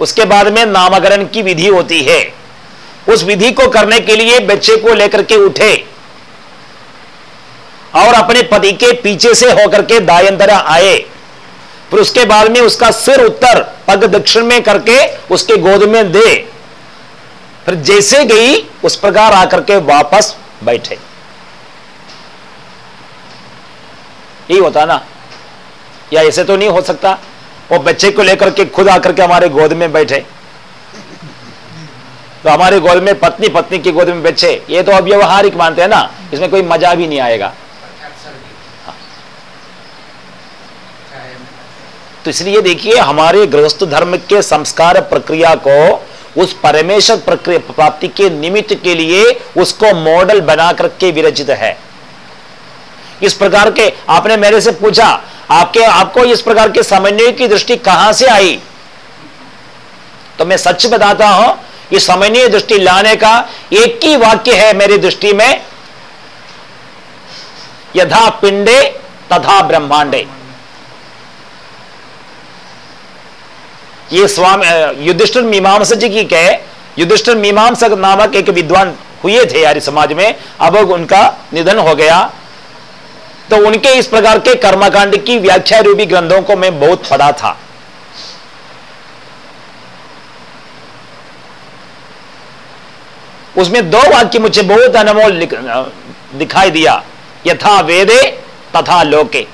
उसके बाद में नामकरण की विधि होती है। उस विधि को करने के लिए बच्चे को लेकर के उठे और अपने पति के पीछे से होकर के दायन तरह आए। फिर उसके बाद में उसका सिर उत्तर पग दक्षिण में करके उसके गोद में दे। फिर जैसे गई, उस प्रकार आकर के वापस बैठे। यही होता ना? या ऐसे तो नहीं हो सकता? वो बच्चे को लेकर के खुद आकर के हमारे गोद में बैठे। तो हमारे गोद में पत्नी पत्नी की गोद में बच्चे ये तो अब व्यवहारिक मानते हैं ना, इसमें कोई मज़ा भी नहीं आएगा। तो इसलिए देखिए, हमारे गृहस्थ धर्म के संस्कार प्रक्रिया को, उस परमेश्वर प्रक्रिया प्राप्ति के निमित्त के लिए उसको मॉडल बना करके विरचित है। इस प्रकार के, आपने मेरे से पूछा, आपके, आपको इस प्रकार के समन्वय की दृष्टि कहाँ से आई? तो मैं सच बताता हूँ ये समन्वय दृष्टि लाने का एक ही वाक्य है मेरी दृष्टि में, यथा पिंडे तथा ब्रह्मांडे। ये स्वामी युधिष्ठिर मीमांसा जी की कहे, युधिष्ठिर मीमांसक नामक एक विद्वान हुए थे यार समाज में, अब उनका निधन हो गया। तो उनके इस प्रकार के कर्मकांड की व्याख्या रूपी ग्रंथों को मैं बहुत पढ़ा था। उसमें दो वाक्य मुझे बहुत अनमोल दिखाई दिया। यथा वेदे, तथा लोके।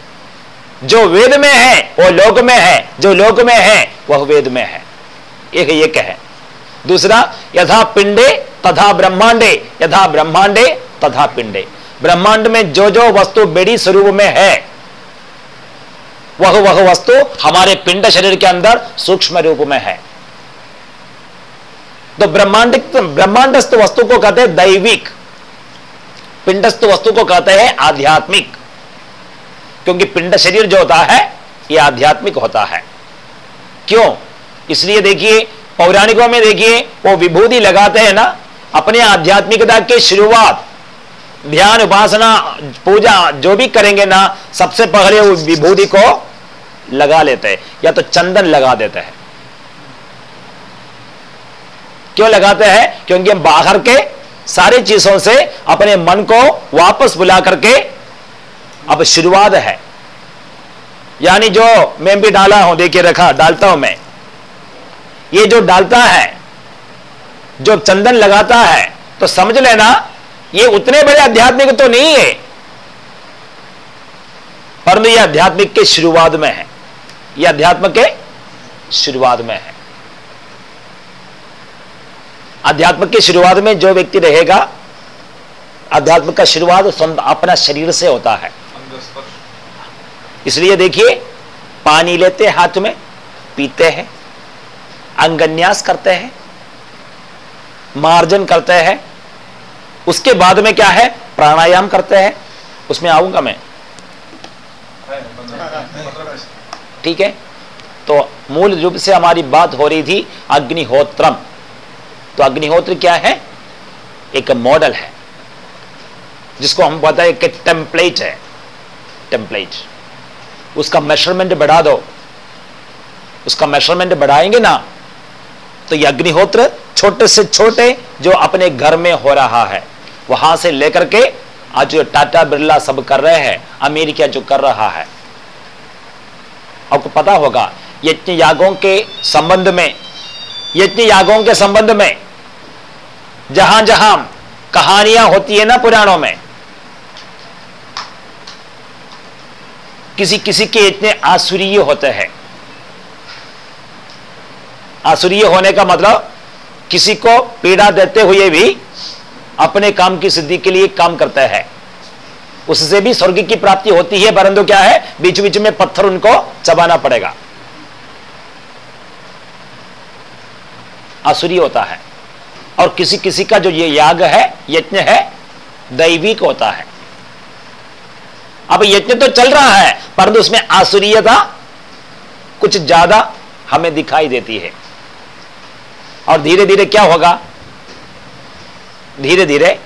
जो वेद में है, वो लोक में है। जो लोक में है, वह वेद में है। एक ये कहे। दूसरा, यथा पिंडे, तथा ब्रह्मांडे। यथा ब्रह्मांडे, तथा पिंडे। ब्रह्मांड में जो जो वस्तु बेड़ी स्वरूप में है, वह वह वस्तु हमारे पिंड शरीर के अंदर सूक्ष्म रूप में है। तो ब्रह्मांड ब्रह्मांडस्थ वस्तु को कहते हैं दैविक। पिंडस्थ वस्तु को कहते हैं आध्यात्मिक। क्योंकि पिंड शरीर जो होता है यह आध्यात्मिक होता है। क्यों? इसलिए देखिए, पौराणिकों में देखिए, वो विभूति लगाते हैं ना, अपने आध्यात्मिकता के शुरुआत। ध्यान, उपासना, पूजा जो भी करेंगे ना, सबसे पहले वो विभूति को लगा लेते हैं, या तो चंदन लगा देते हैं। क्यों लगाते हैं? क्योंकि हम बाहर के सारी चीज़ों से अपने मन को वापस बुला करके अब शुरुआत है। यानी जो मैं भी डाला हूँ, देखिए रखा, डालता हूँ मैं। ये जो डालता है, जो चंदन लगाता है तो समझ लेना, ये उतने बड़े आध्यात्मिक तो नहीं है। परंतु ये आध्यात्मिक के शुरुआत में है। ये अध्यात्म के शुरुआत में है। अध्यात्म की शुरुआत में जो व्यक्ति रहेगा अध्यात्म का शुरुआत अपना शरीर से होता है। इसलिए देखिए, पानी लेते हाथ में, पीते हैं, अंगन्यास करते हैं, मार्जन करते हैं, उसके बाद में क्या है? प्राणायाम करते हैं। उसमें आऊँगा मैं। ठीक है? तो मूल रूप से हमारी बात हो रही थी अग्निहोत्रम। तो अग्निहोत्र क्या है? एक मॉडल है, जिसको हम बताए कि टेम्पलेट है। टेम्पलेट उसका मेज़रमेंट बढ़ा दो। उसका मेज़रमेंट बढ़ाएँगे ना तो ये अग्निहोत्र छोटे से छोटे जो अपने घर में हो रहा है, वहाँ से लेकर के आज जो टाटा बिरला सब कर रहे हैं, अमेरिका जो कर रहा है। आपको पता होगा यज्ञ यागों के संबंध में यज्ञ यागों के संबंध में जहाँ जहाँ कहानियाँ होती है ना पुराणों में किसी किसी के इतने आसुरीय होते हैं। आसुरीय होने का मतलब किसी को पीड़ा देते हुए भी अपने काम की सिद्धि के लिए काम करता है। उससे भी स्वर्ग की प्राप्ति होती है, परंतु क्या है? बीच बीच में पत्थर उनको चबाना पड़ेगा। आसुरी होता है। और किसी किसी का जो ये याग है, यज्ञ है दैविक होता है। अब यज्ञ तो चल रहा है, परंतु उसमें आसुरीयता कुछ ज़्यादा हमें दिखाई देती है। और धीरे धीरे क्या होगा? धीरे धीरे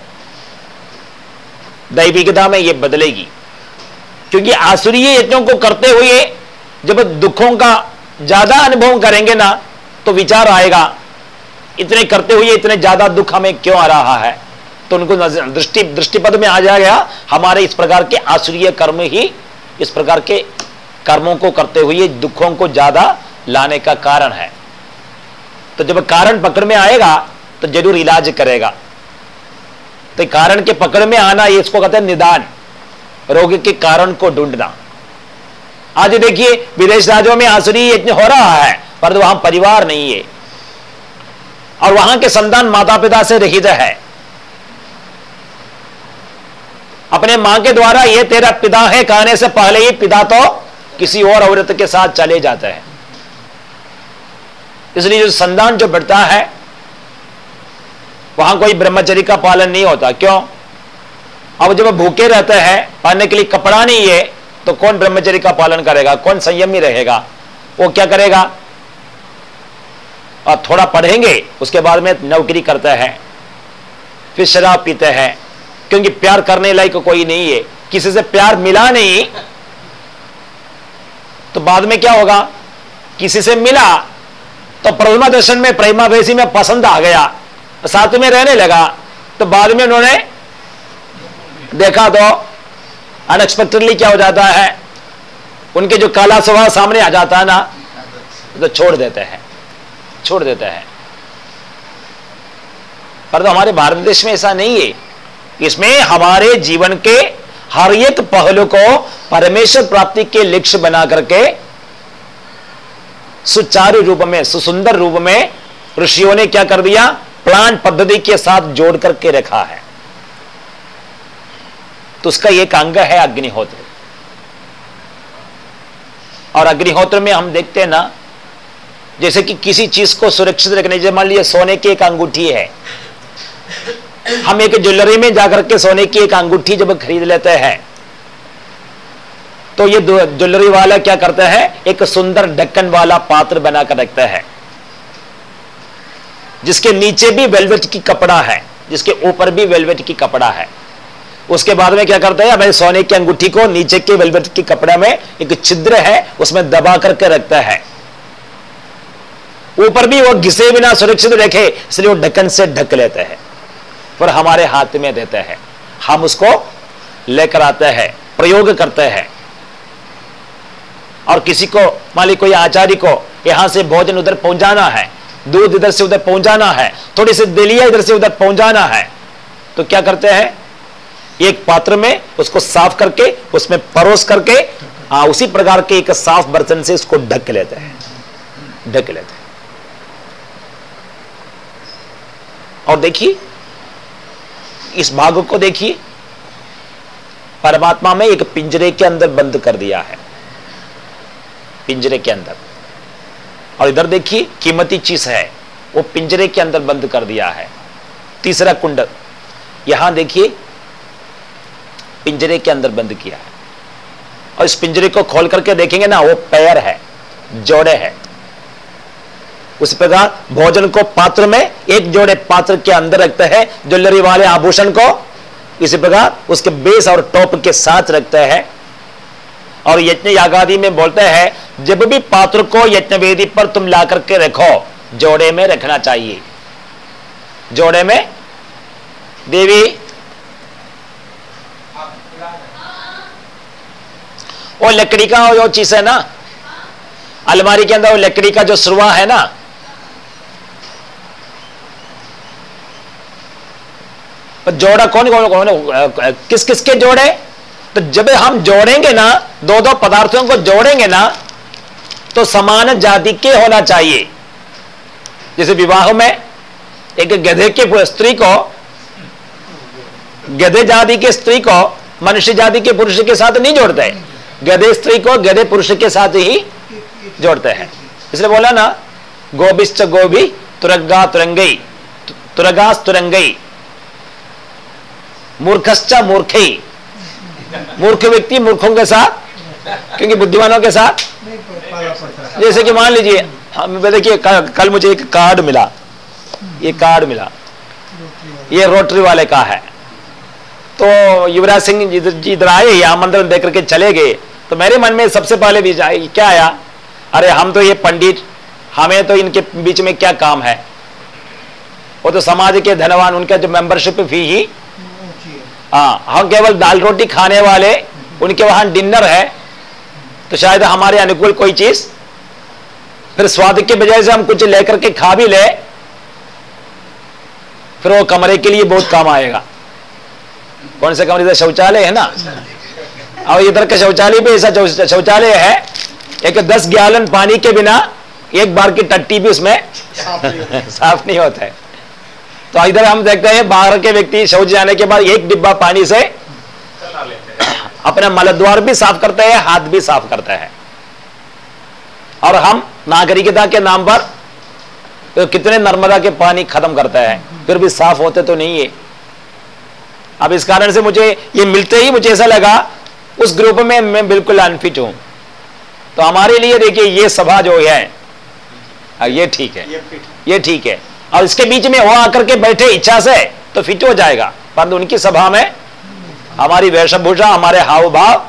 दैविकता में यह बदलेगी। क्योंकि आसुरीय यज्ञों को करते हुए जब दुखों का ज़्यादा अनुभव करेंगे ना तो विचार आएगा इतने करते हुए, इतने ज़्यादा दुख हमें क्यों आ रहा है? तो उनको दृष्टि, दृष्टिपद में आ जाएगा हमारे इस प्रकार के आसुरीय कर्म ही, इस प्रकार के कर्मों को करते हुए दुखों को ज़्यादा लाने का कारण है। तो जब कारण पकड़ में आएगा तो ज़रूर इलाज करेगा। तो कारण के पकड़ में आना, ये इसको कहते हैं निदान, रोग के कारण को ढूंढना। आज देखिए, विदेश राज्यों में आसुरी यज्ञ हो रहा है पर वहाँ परिवार नहीं है। और वहाँ के संतान माता पिता से रहित है। अपने माँ के द्वारा यह तेरा पिता है कहने से पहले ही पिता तो किसी और औरत के साथ चले जाते हैं। इसलिए जो संतान जो बढ़ता है, वहाँ कोई ब्रह्मचर्य का पालन नहीं होता। क्यों? अब जब भूखे रहते हैं पहनने के लिए कपड़ा नहीं है तो कौन ब्रह्मचर्य का पालन करेगा? कौन संयमी रहेगा? वो क्या करेगा? और थोड़ा पढ़ेंगे, उसके बाद में नौकरी करते हैं। फिर शराब पीते हैं। क्योंकि प्यार करने लायक कोई नहीं है। किसी से प्यार मिला नहीं तो बाद में क्या होगा? किसी से मिला तो प्रथमा दर्शन में, प्रेमा वैसी में पसंद आ गया। साथ में रहने लगा तो बाद में उन्होंने देखा तो अनएक्सपेक्टेडली क्या हो जाता है? उनके जो काला स्वभाव सामने आ जाता है ना तो छोड़ देते हैं। छोड़ देता है। पर तो हमारे भारत देश में ऐसा नहीं है। इसमें हमारे जीवन के हर एक पहलू को परमेश्वर प्राप्ति के लक्ष्य बना करके सुचारू रूप में, सुसुंदर रूप में ऋषियों ने क्या कर दिया? प्लान पद्धति के साथ जोड़ करके रखा है। तो उसका एक अंग है अग्निहोत्र। और अग्निहोत्र में हम देखते हैं ना जैसे कि किसी चीज़ को सुरक्षित रखने, जैसे मान लीजिए सोने की एक अंगूठी है। हम एक ज्वेलरी में जाकर के सोने की एक अंगूठी जब खरीद लेते हैं तो ये ज्वेलरी वाला क्या करता है? एक सुंदर ढक्कन वाला पात्र बनाकर रखता है, जिसके नीचे भी वेलवेट की कपड़ा है, जिसके ऊपर भी वेलवेट की कपड़ा है। उसके बाद में क्या करता है? भाई सोने की अंगूठी को नीचे के वेलवेट के कपड़े में एक छिद्र है, उसमें दबा करके रखता है। ऊपर भी वो घिसे बिना सुरक्षित रखे इसलिए वो ढक्कन से ढक लेते हैं। फिर हमारे हाथ में देते हैं। हम उसको लेकर आते हैं प्रयोग करते हैं। और किसी को ली कोई आचार्य को यहाँ से भोजन उधर पहुंचाना है दूध इधर से उधर पहुंचाना है थोड़ी सी दलिया इधर से उधर पहुंचाना है तो क्या करते हैं? एक पात्र में उसको साफ़ करके उसमें परोस करके आ, उसी प्रकार के एक साफ़ बर्तन से उसको ढक लेते हैं। ढक लेते हैं। और देखिए, इस भाग को देखिए, परमात्मा में एक पिंजरे के अंदर बंद कर दिया है। पिंजरे के अंदर। और इधर देखिए, कीमती चीज़ है, वो पिंजरे के अंदर बंद कर दिया है। तीसरा कुंड, यहाँ देखिए, पिंजरे के अंदर बंद किया है। और इस पिंजरे को खोल करके देखेंगे ना, वो पैर है, जोड़े है। उस प्रकार भोजन को पात्र में एक जोड़े पात्र के अंदर रखते हैं ज्वेलरी वाले आभूषण को इसी प्रकार उसके बेस और टॉप के साथ रखते हैं। और यज्ञ यागादि में बोलते हैं, जब भी पात्र को यज्ञ वेदी पर तुम ला करके रखो, जोड़े में रखना चाहिए। जोड़े में देवी, वो लकड़ी का जो चीज़ है ना, अलमारी के अंदर वो लकड़ी का जो सुरवा है ना जोड़ा कौन कौन कौन किस किस के जोड़े? तो जब हम जोड़ेंगे ना, दो दो पदार्थों को जोड़ेंगे ना तो समान जाति के होना चाहिए। जैसे विवाह में एक गधे के स्त्री को, गधे जाति के स्त्री को मनुष्य जाति के पुरुष के साथ नहीं जोड़ते गधे स्त्री को गधे पुरुष के साथ ही जोड़ते हैं। इसलिए बोला ना गोबिश्च गोभी तुरगा तुरंगई तुरगा। तुरंगई मूर्खश्च मूर्खई मूर्ख व्यक्ति मूर्खों के साथ, क्योंकि बुद्धिमानों के साथ। जैसे कि मान लीजिए, हम देखिए, कल मुझे एक कार्ड मिला। ये कार्ड मिला। ये रोटरी वाले का है। तो युवराज सिंह जी इधर आए या आमंत्रण देकर के चले गए। तो मेरे मन में सबसे पहले भी क्या आया? अरे, हम तो ये पंडित, हमें तो इनके बीच में क्या काम है? वो तो समाज के धनवान, उनका जो मेंबरशिप फ़ी ही हाँ हम केवल दाल रोटी खाने वाले उनके वहाँ डिनर है तो शायद हमारे अनुकूल कोई चीज़। फिर स्वाद के बजाय से हम कुछ लेकर के खा भी ले फिर वो कमरे के लिए बहुत काम आएगा। कौन से कमरे? शौचालय है ना? और इधर का शौचालय भी ऐसा शौचालय है एक दस गैलन पानी के बिना एक बार की टट्टी भी उसमें साफ़ नहीं होता है। तो इधर हम देखते हैं, बाहर के व्यक्ति शौच जाने के बाद एक डिब्बा पानी से अपना मलद्वार भी साफ़ करते हैं, हाथ भी साफ़ करते हैं। और हम नागरिकता के नाम पर तो कितने नर्मदा के पानी खत्म करते हैं, फिर भी साफ़ होते तो नहीं है। अब इस कारण से मुझे ये मिलते ही मुझे ऐसा लगा, उस ग्रुप में मैं बिल्कुल अनफिट हूँ। तो हमारे लिए देखिए, ये सभा जो है, ये ठीक है, ये ठीक है। और इसके बीच में वो आकर के बैठे इच्छा से तो फिट हो जाएगा। परंतु उनकी सभा में हमारी वेशभूषा, हमारे हाव भाव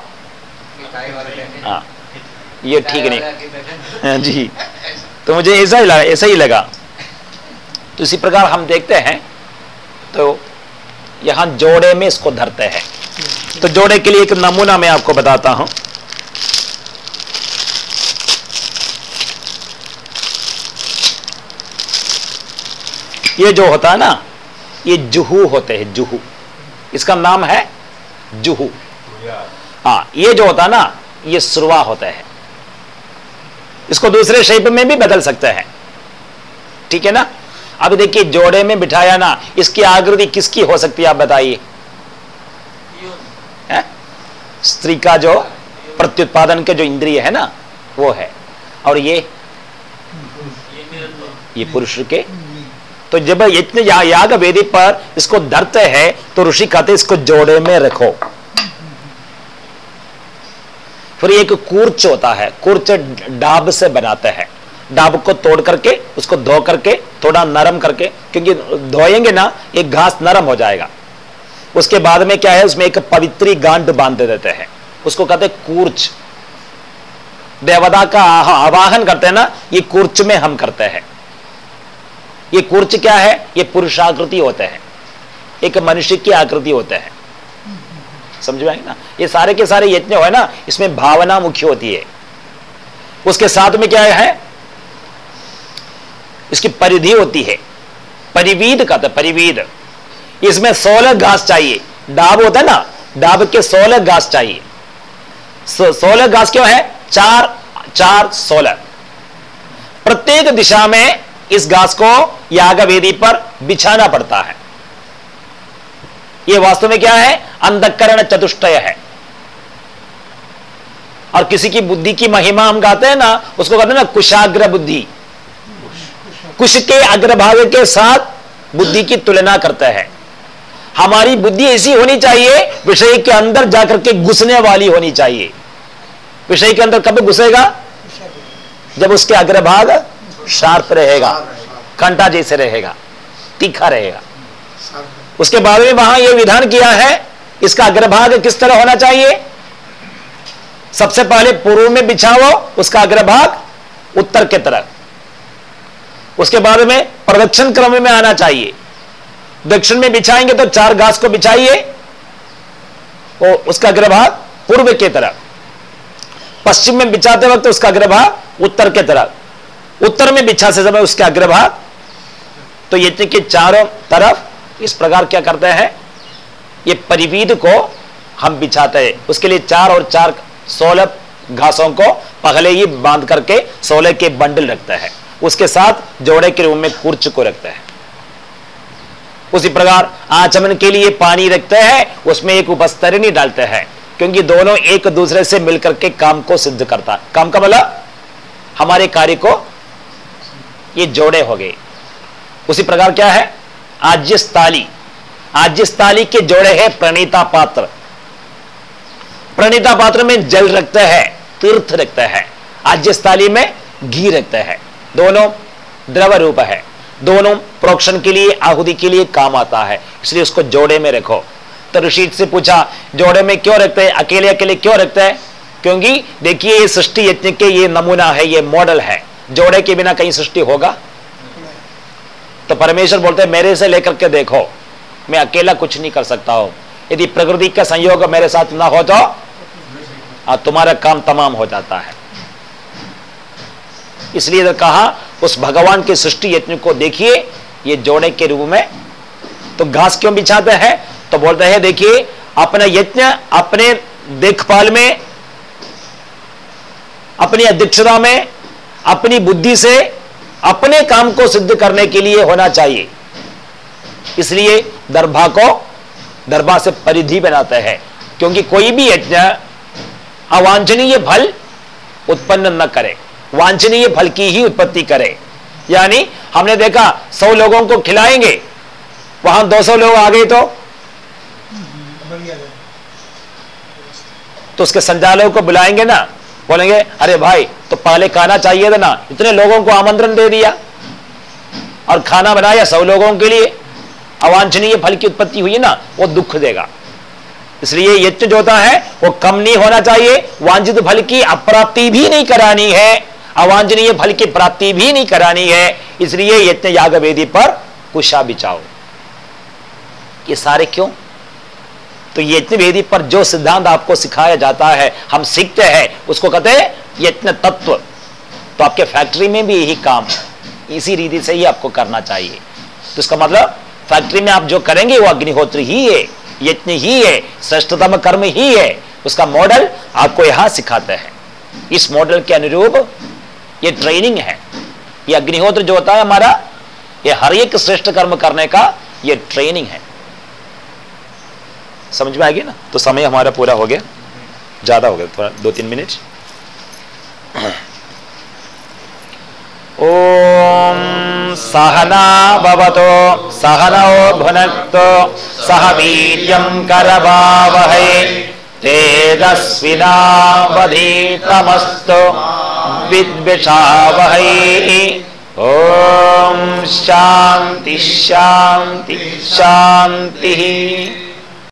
हाँ ये ठीक नहीं। हाँ जी। तो मुझे ऐसा ही लगा, ऐसा ही लगा। तो इसी प्रकार हम देखते हैं तो यहाँ जोड़े में इसको धरते हैं। तो जोड़े के लिए एक नमूना मैं आपको बताता हूँ। ये जो होता है ना, ये जुहू होते हैं, जुहू। इसका नाम है जुहू। हाँ ये जो होता है ना, ये सुरवा होता है। इसको दूसरे शेप में भी बदल सकते हैं। ठीक है ना? अब देखिए, जोड़े में बिठाया ना, इसकी आकृति किसकी हो सकती है, आप बताइए। स्त्री का जो प्रत्युत्पादन के जो इंद्रिय है ना, वो है। और ये? ये पुरुष के तो जब यज्ञ या, याग वेदी पर इसको धरते हैं तो ऋषि कहते इसको जोड़े में रखो। फिर एक कूर्च होता है कूर्च डाब से बनाते हैं। डाब को तोड़ करके उसको धो करके थोड़ा नरम करके क्योंकि धोएँगे ना एक घास नरम हो जाएगा। उसके बाद में क्या है उसमें एक पवित्री गांड बाँध देते हैं। उसको कहते कूर्च। देवदा का आवाहन करते हैं ना ये कूर्च में हम करते हैं। ये कुर्च क्या है? ये पुरुषाकृति होते हैं। एक मनुष्य की आकृति होते हैं। समझ में ना? ये सारे के सारे यज्ञ हो है ना, इसमें भावना मुख्य होती है। उसके साथ में क्या है? इसकी परिधि होती है। परिवीद का परिवीद। इसमें सोलह घास चाहिए। डाब होता है ना डाब के सोलह घास चाहिए। सोलह घास क्यों है? चार चार सोलह। प्रत्येक दिशा में इस घास को याग वेदी पर बिछाना पड़ता है। यह वास्तव में क्या है? अंधकरण चतुष्टय है। और किसी की बुद्धि की महिमा हम गाते हैं ना, उसको कहते हैं ना कुशाग्र बुद्धि। कुश के अग्रभाग के साथ बुद्धि की तुलना करता है। हमारी बुद्धि ऐसी होनी चाहिए, विषय के अंदर जाकर के घुसने वाली होनी चाहिए। विषय के अंदर कब घुसेगा? जब उसके अग्रभाग शार्प रहेगा, कंटा जैसे रहेगा, तीखा रहेगा। उसके बाद में वहाँ यह विधान किया है, इसका अग्रभाग किस तरह होना चाहिए? सबसे पहले पूर्व में बिछाओ, उसका अग्रभाग उत्तर के तरफ़। उसके बाद में प्रदक्षिण क्रम में आना चाहिए। दक्षिण में बिछाएँगे तो चार घास को बिछाइए, और उसका अग्रभाग पूर्व के तरफ़। पश्चिम में बिछाते वक्त उसका अग्रभाग उत्तर के तरफ़। उत्तर में बिछा से समय उसके अग्रभाग तो यज्ञ के चारों तरफ़ इस प्रकार क्या करते हैं, ये परिवीद को हम बिछाते हैं। उसके लिए चार और चार सोलह घासों को पहले ही बाँध करके सोलह के बंडल रखते हैं। उसके साथ जोड़े के रूप में कुर्च को रखते हैं। उसी प्रकार आचमन के लिए पानी रखते हैं, उसमें एक उपस्तरणी डालते हैं, क्योंकि दोनों एक दूसरे से मिलकर के काम को सिद्ध करता काम का मतलब हमारे कार्य को ये जोड़े हो गए। उसी प्रकार क्या है? आज्यस्ताली आज्यस्ताली के जोड़े हैं प्रणीता पात्र। प्रणीता पात्र में जल रखते हैं, तीर्थ रखते हैं। आज्यस्थाली में घी रखते हैं। दोनों द्रव रूप है। दोनों प्रोक्षण के लिए, आहुति के लिए काम आता है। इसलिए उसको जोड़े में रखो। तो ऋषि से पूछा, जोड़े में क्यों रखते हैं? अकेले अकेले क्यों रखते हैं? क्योंकि देखिए, ये सृष्टि यज्ञ के ये नमूना है, ये मॉडल है। जोड़े के बिना कहीं सृष्टि होगा? तो परमेश्वर बोलते हैं मेरे से लेकर के देखो मैं अकेला कुछ नहीं कर सकता हूँ। यदि प्रकृति का संयोग मेरे साथ ना हो तो हाँ, तुम्हारा काम तमाम हो जाता है। इसलिए कहा उस भगवान के सृष्टि यत्न को देखिए ये जोड़े के रूप में। तो घास क्यों बिछाते हैं? तो बोलते हैं देखिए अपना यज्ञ अपने देखभाल में अपनी अध्यक्षता में अपनी बुद्धि से अपने काम को सिद्ध करने के लिए होना चाहिए। इसलिए दरभा को दरभा से परिधि बनाते हैं क्योंकि कोई भी यज्ञ अवांछनीय फल उत्पन्न न करे वांछनीय फल की ही उत्पत्ति करे। यानी हमने देखा सौ लोगों को खिलाएँगे वहाँ दो सौ लोग आ गए तो? तो उसके संचालकों को बुलाएँगे ना? बोलेंगे, अरे भाई तो पहले खाना चाहिए था ना, इतने लोगों को आमंत्रण दे दिया। और खाना बनाया सब लोगों के लिए। अवांछनीय फल की उत्पत्ति हुई ना, वो दुख देगा। इसलिए यज्ञ जो होता है, वो कम नहीं होना चाहिए। वांछित फल की अप्राप्ति भी नहीं करानी है। अवांछनीय फल की प्राप्ति भी नहीं करानी है। इसलिए यज्ञ याग वेदी पर कुशा बिचाओ ये सारे क्यों? तो यज्ञ वेदी पर जो सिद्धांत आपको सिखाया जाता है, हम सीखते हैं। उसको कहते हैं यत्न तत्व तो आपके फैक्ट्री में भी यही काम इसी रीति से ही आपको करना चाहिए। तो इसका मतलब फैक्ट्री में आप जो करेंगे, वो अग्निहोत्र ही है यत्न ही है, श्रेष्ठतम कर्म ही है। उसका मॉडल आपको यहाँ सिखाते हैं। इस मॉडल के अनुरूप ये ट्रेनिंग है। ये अग्निहोत्र जो होता है हमारा, ये हर एक श्रेष्ठ कर्म करने का ये ट्रेनिंग है। समझ में आ गया ना? तो समय हमारा पूरा हो गया। ज़्यादा हो गया, थोड़ा दो तीन मिनट। ओम सहना भवतो, सहनौ भुनक्तो, सह वीर्यं करवावहै तेजस्विनावधीतमस्तु, विद्विषावहै। ओम शांति शांति शांति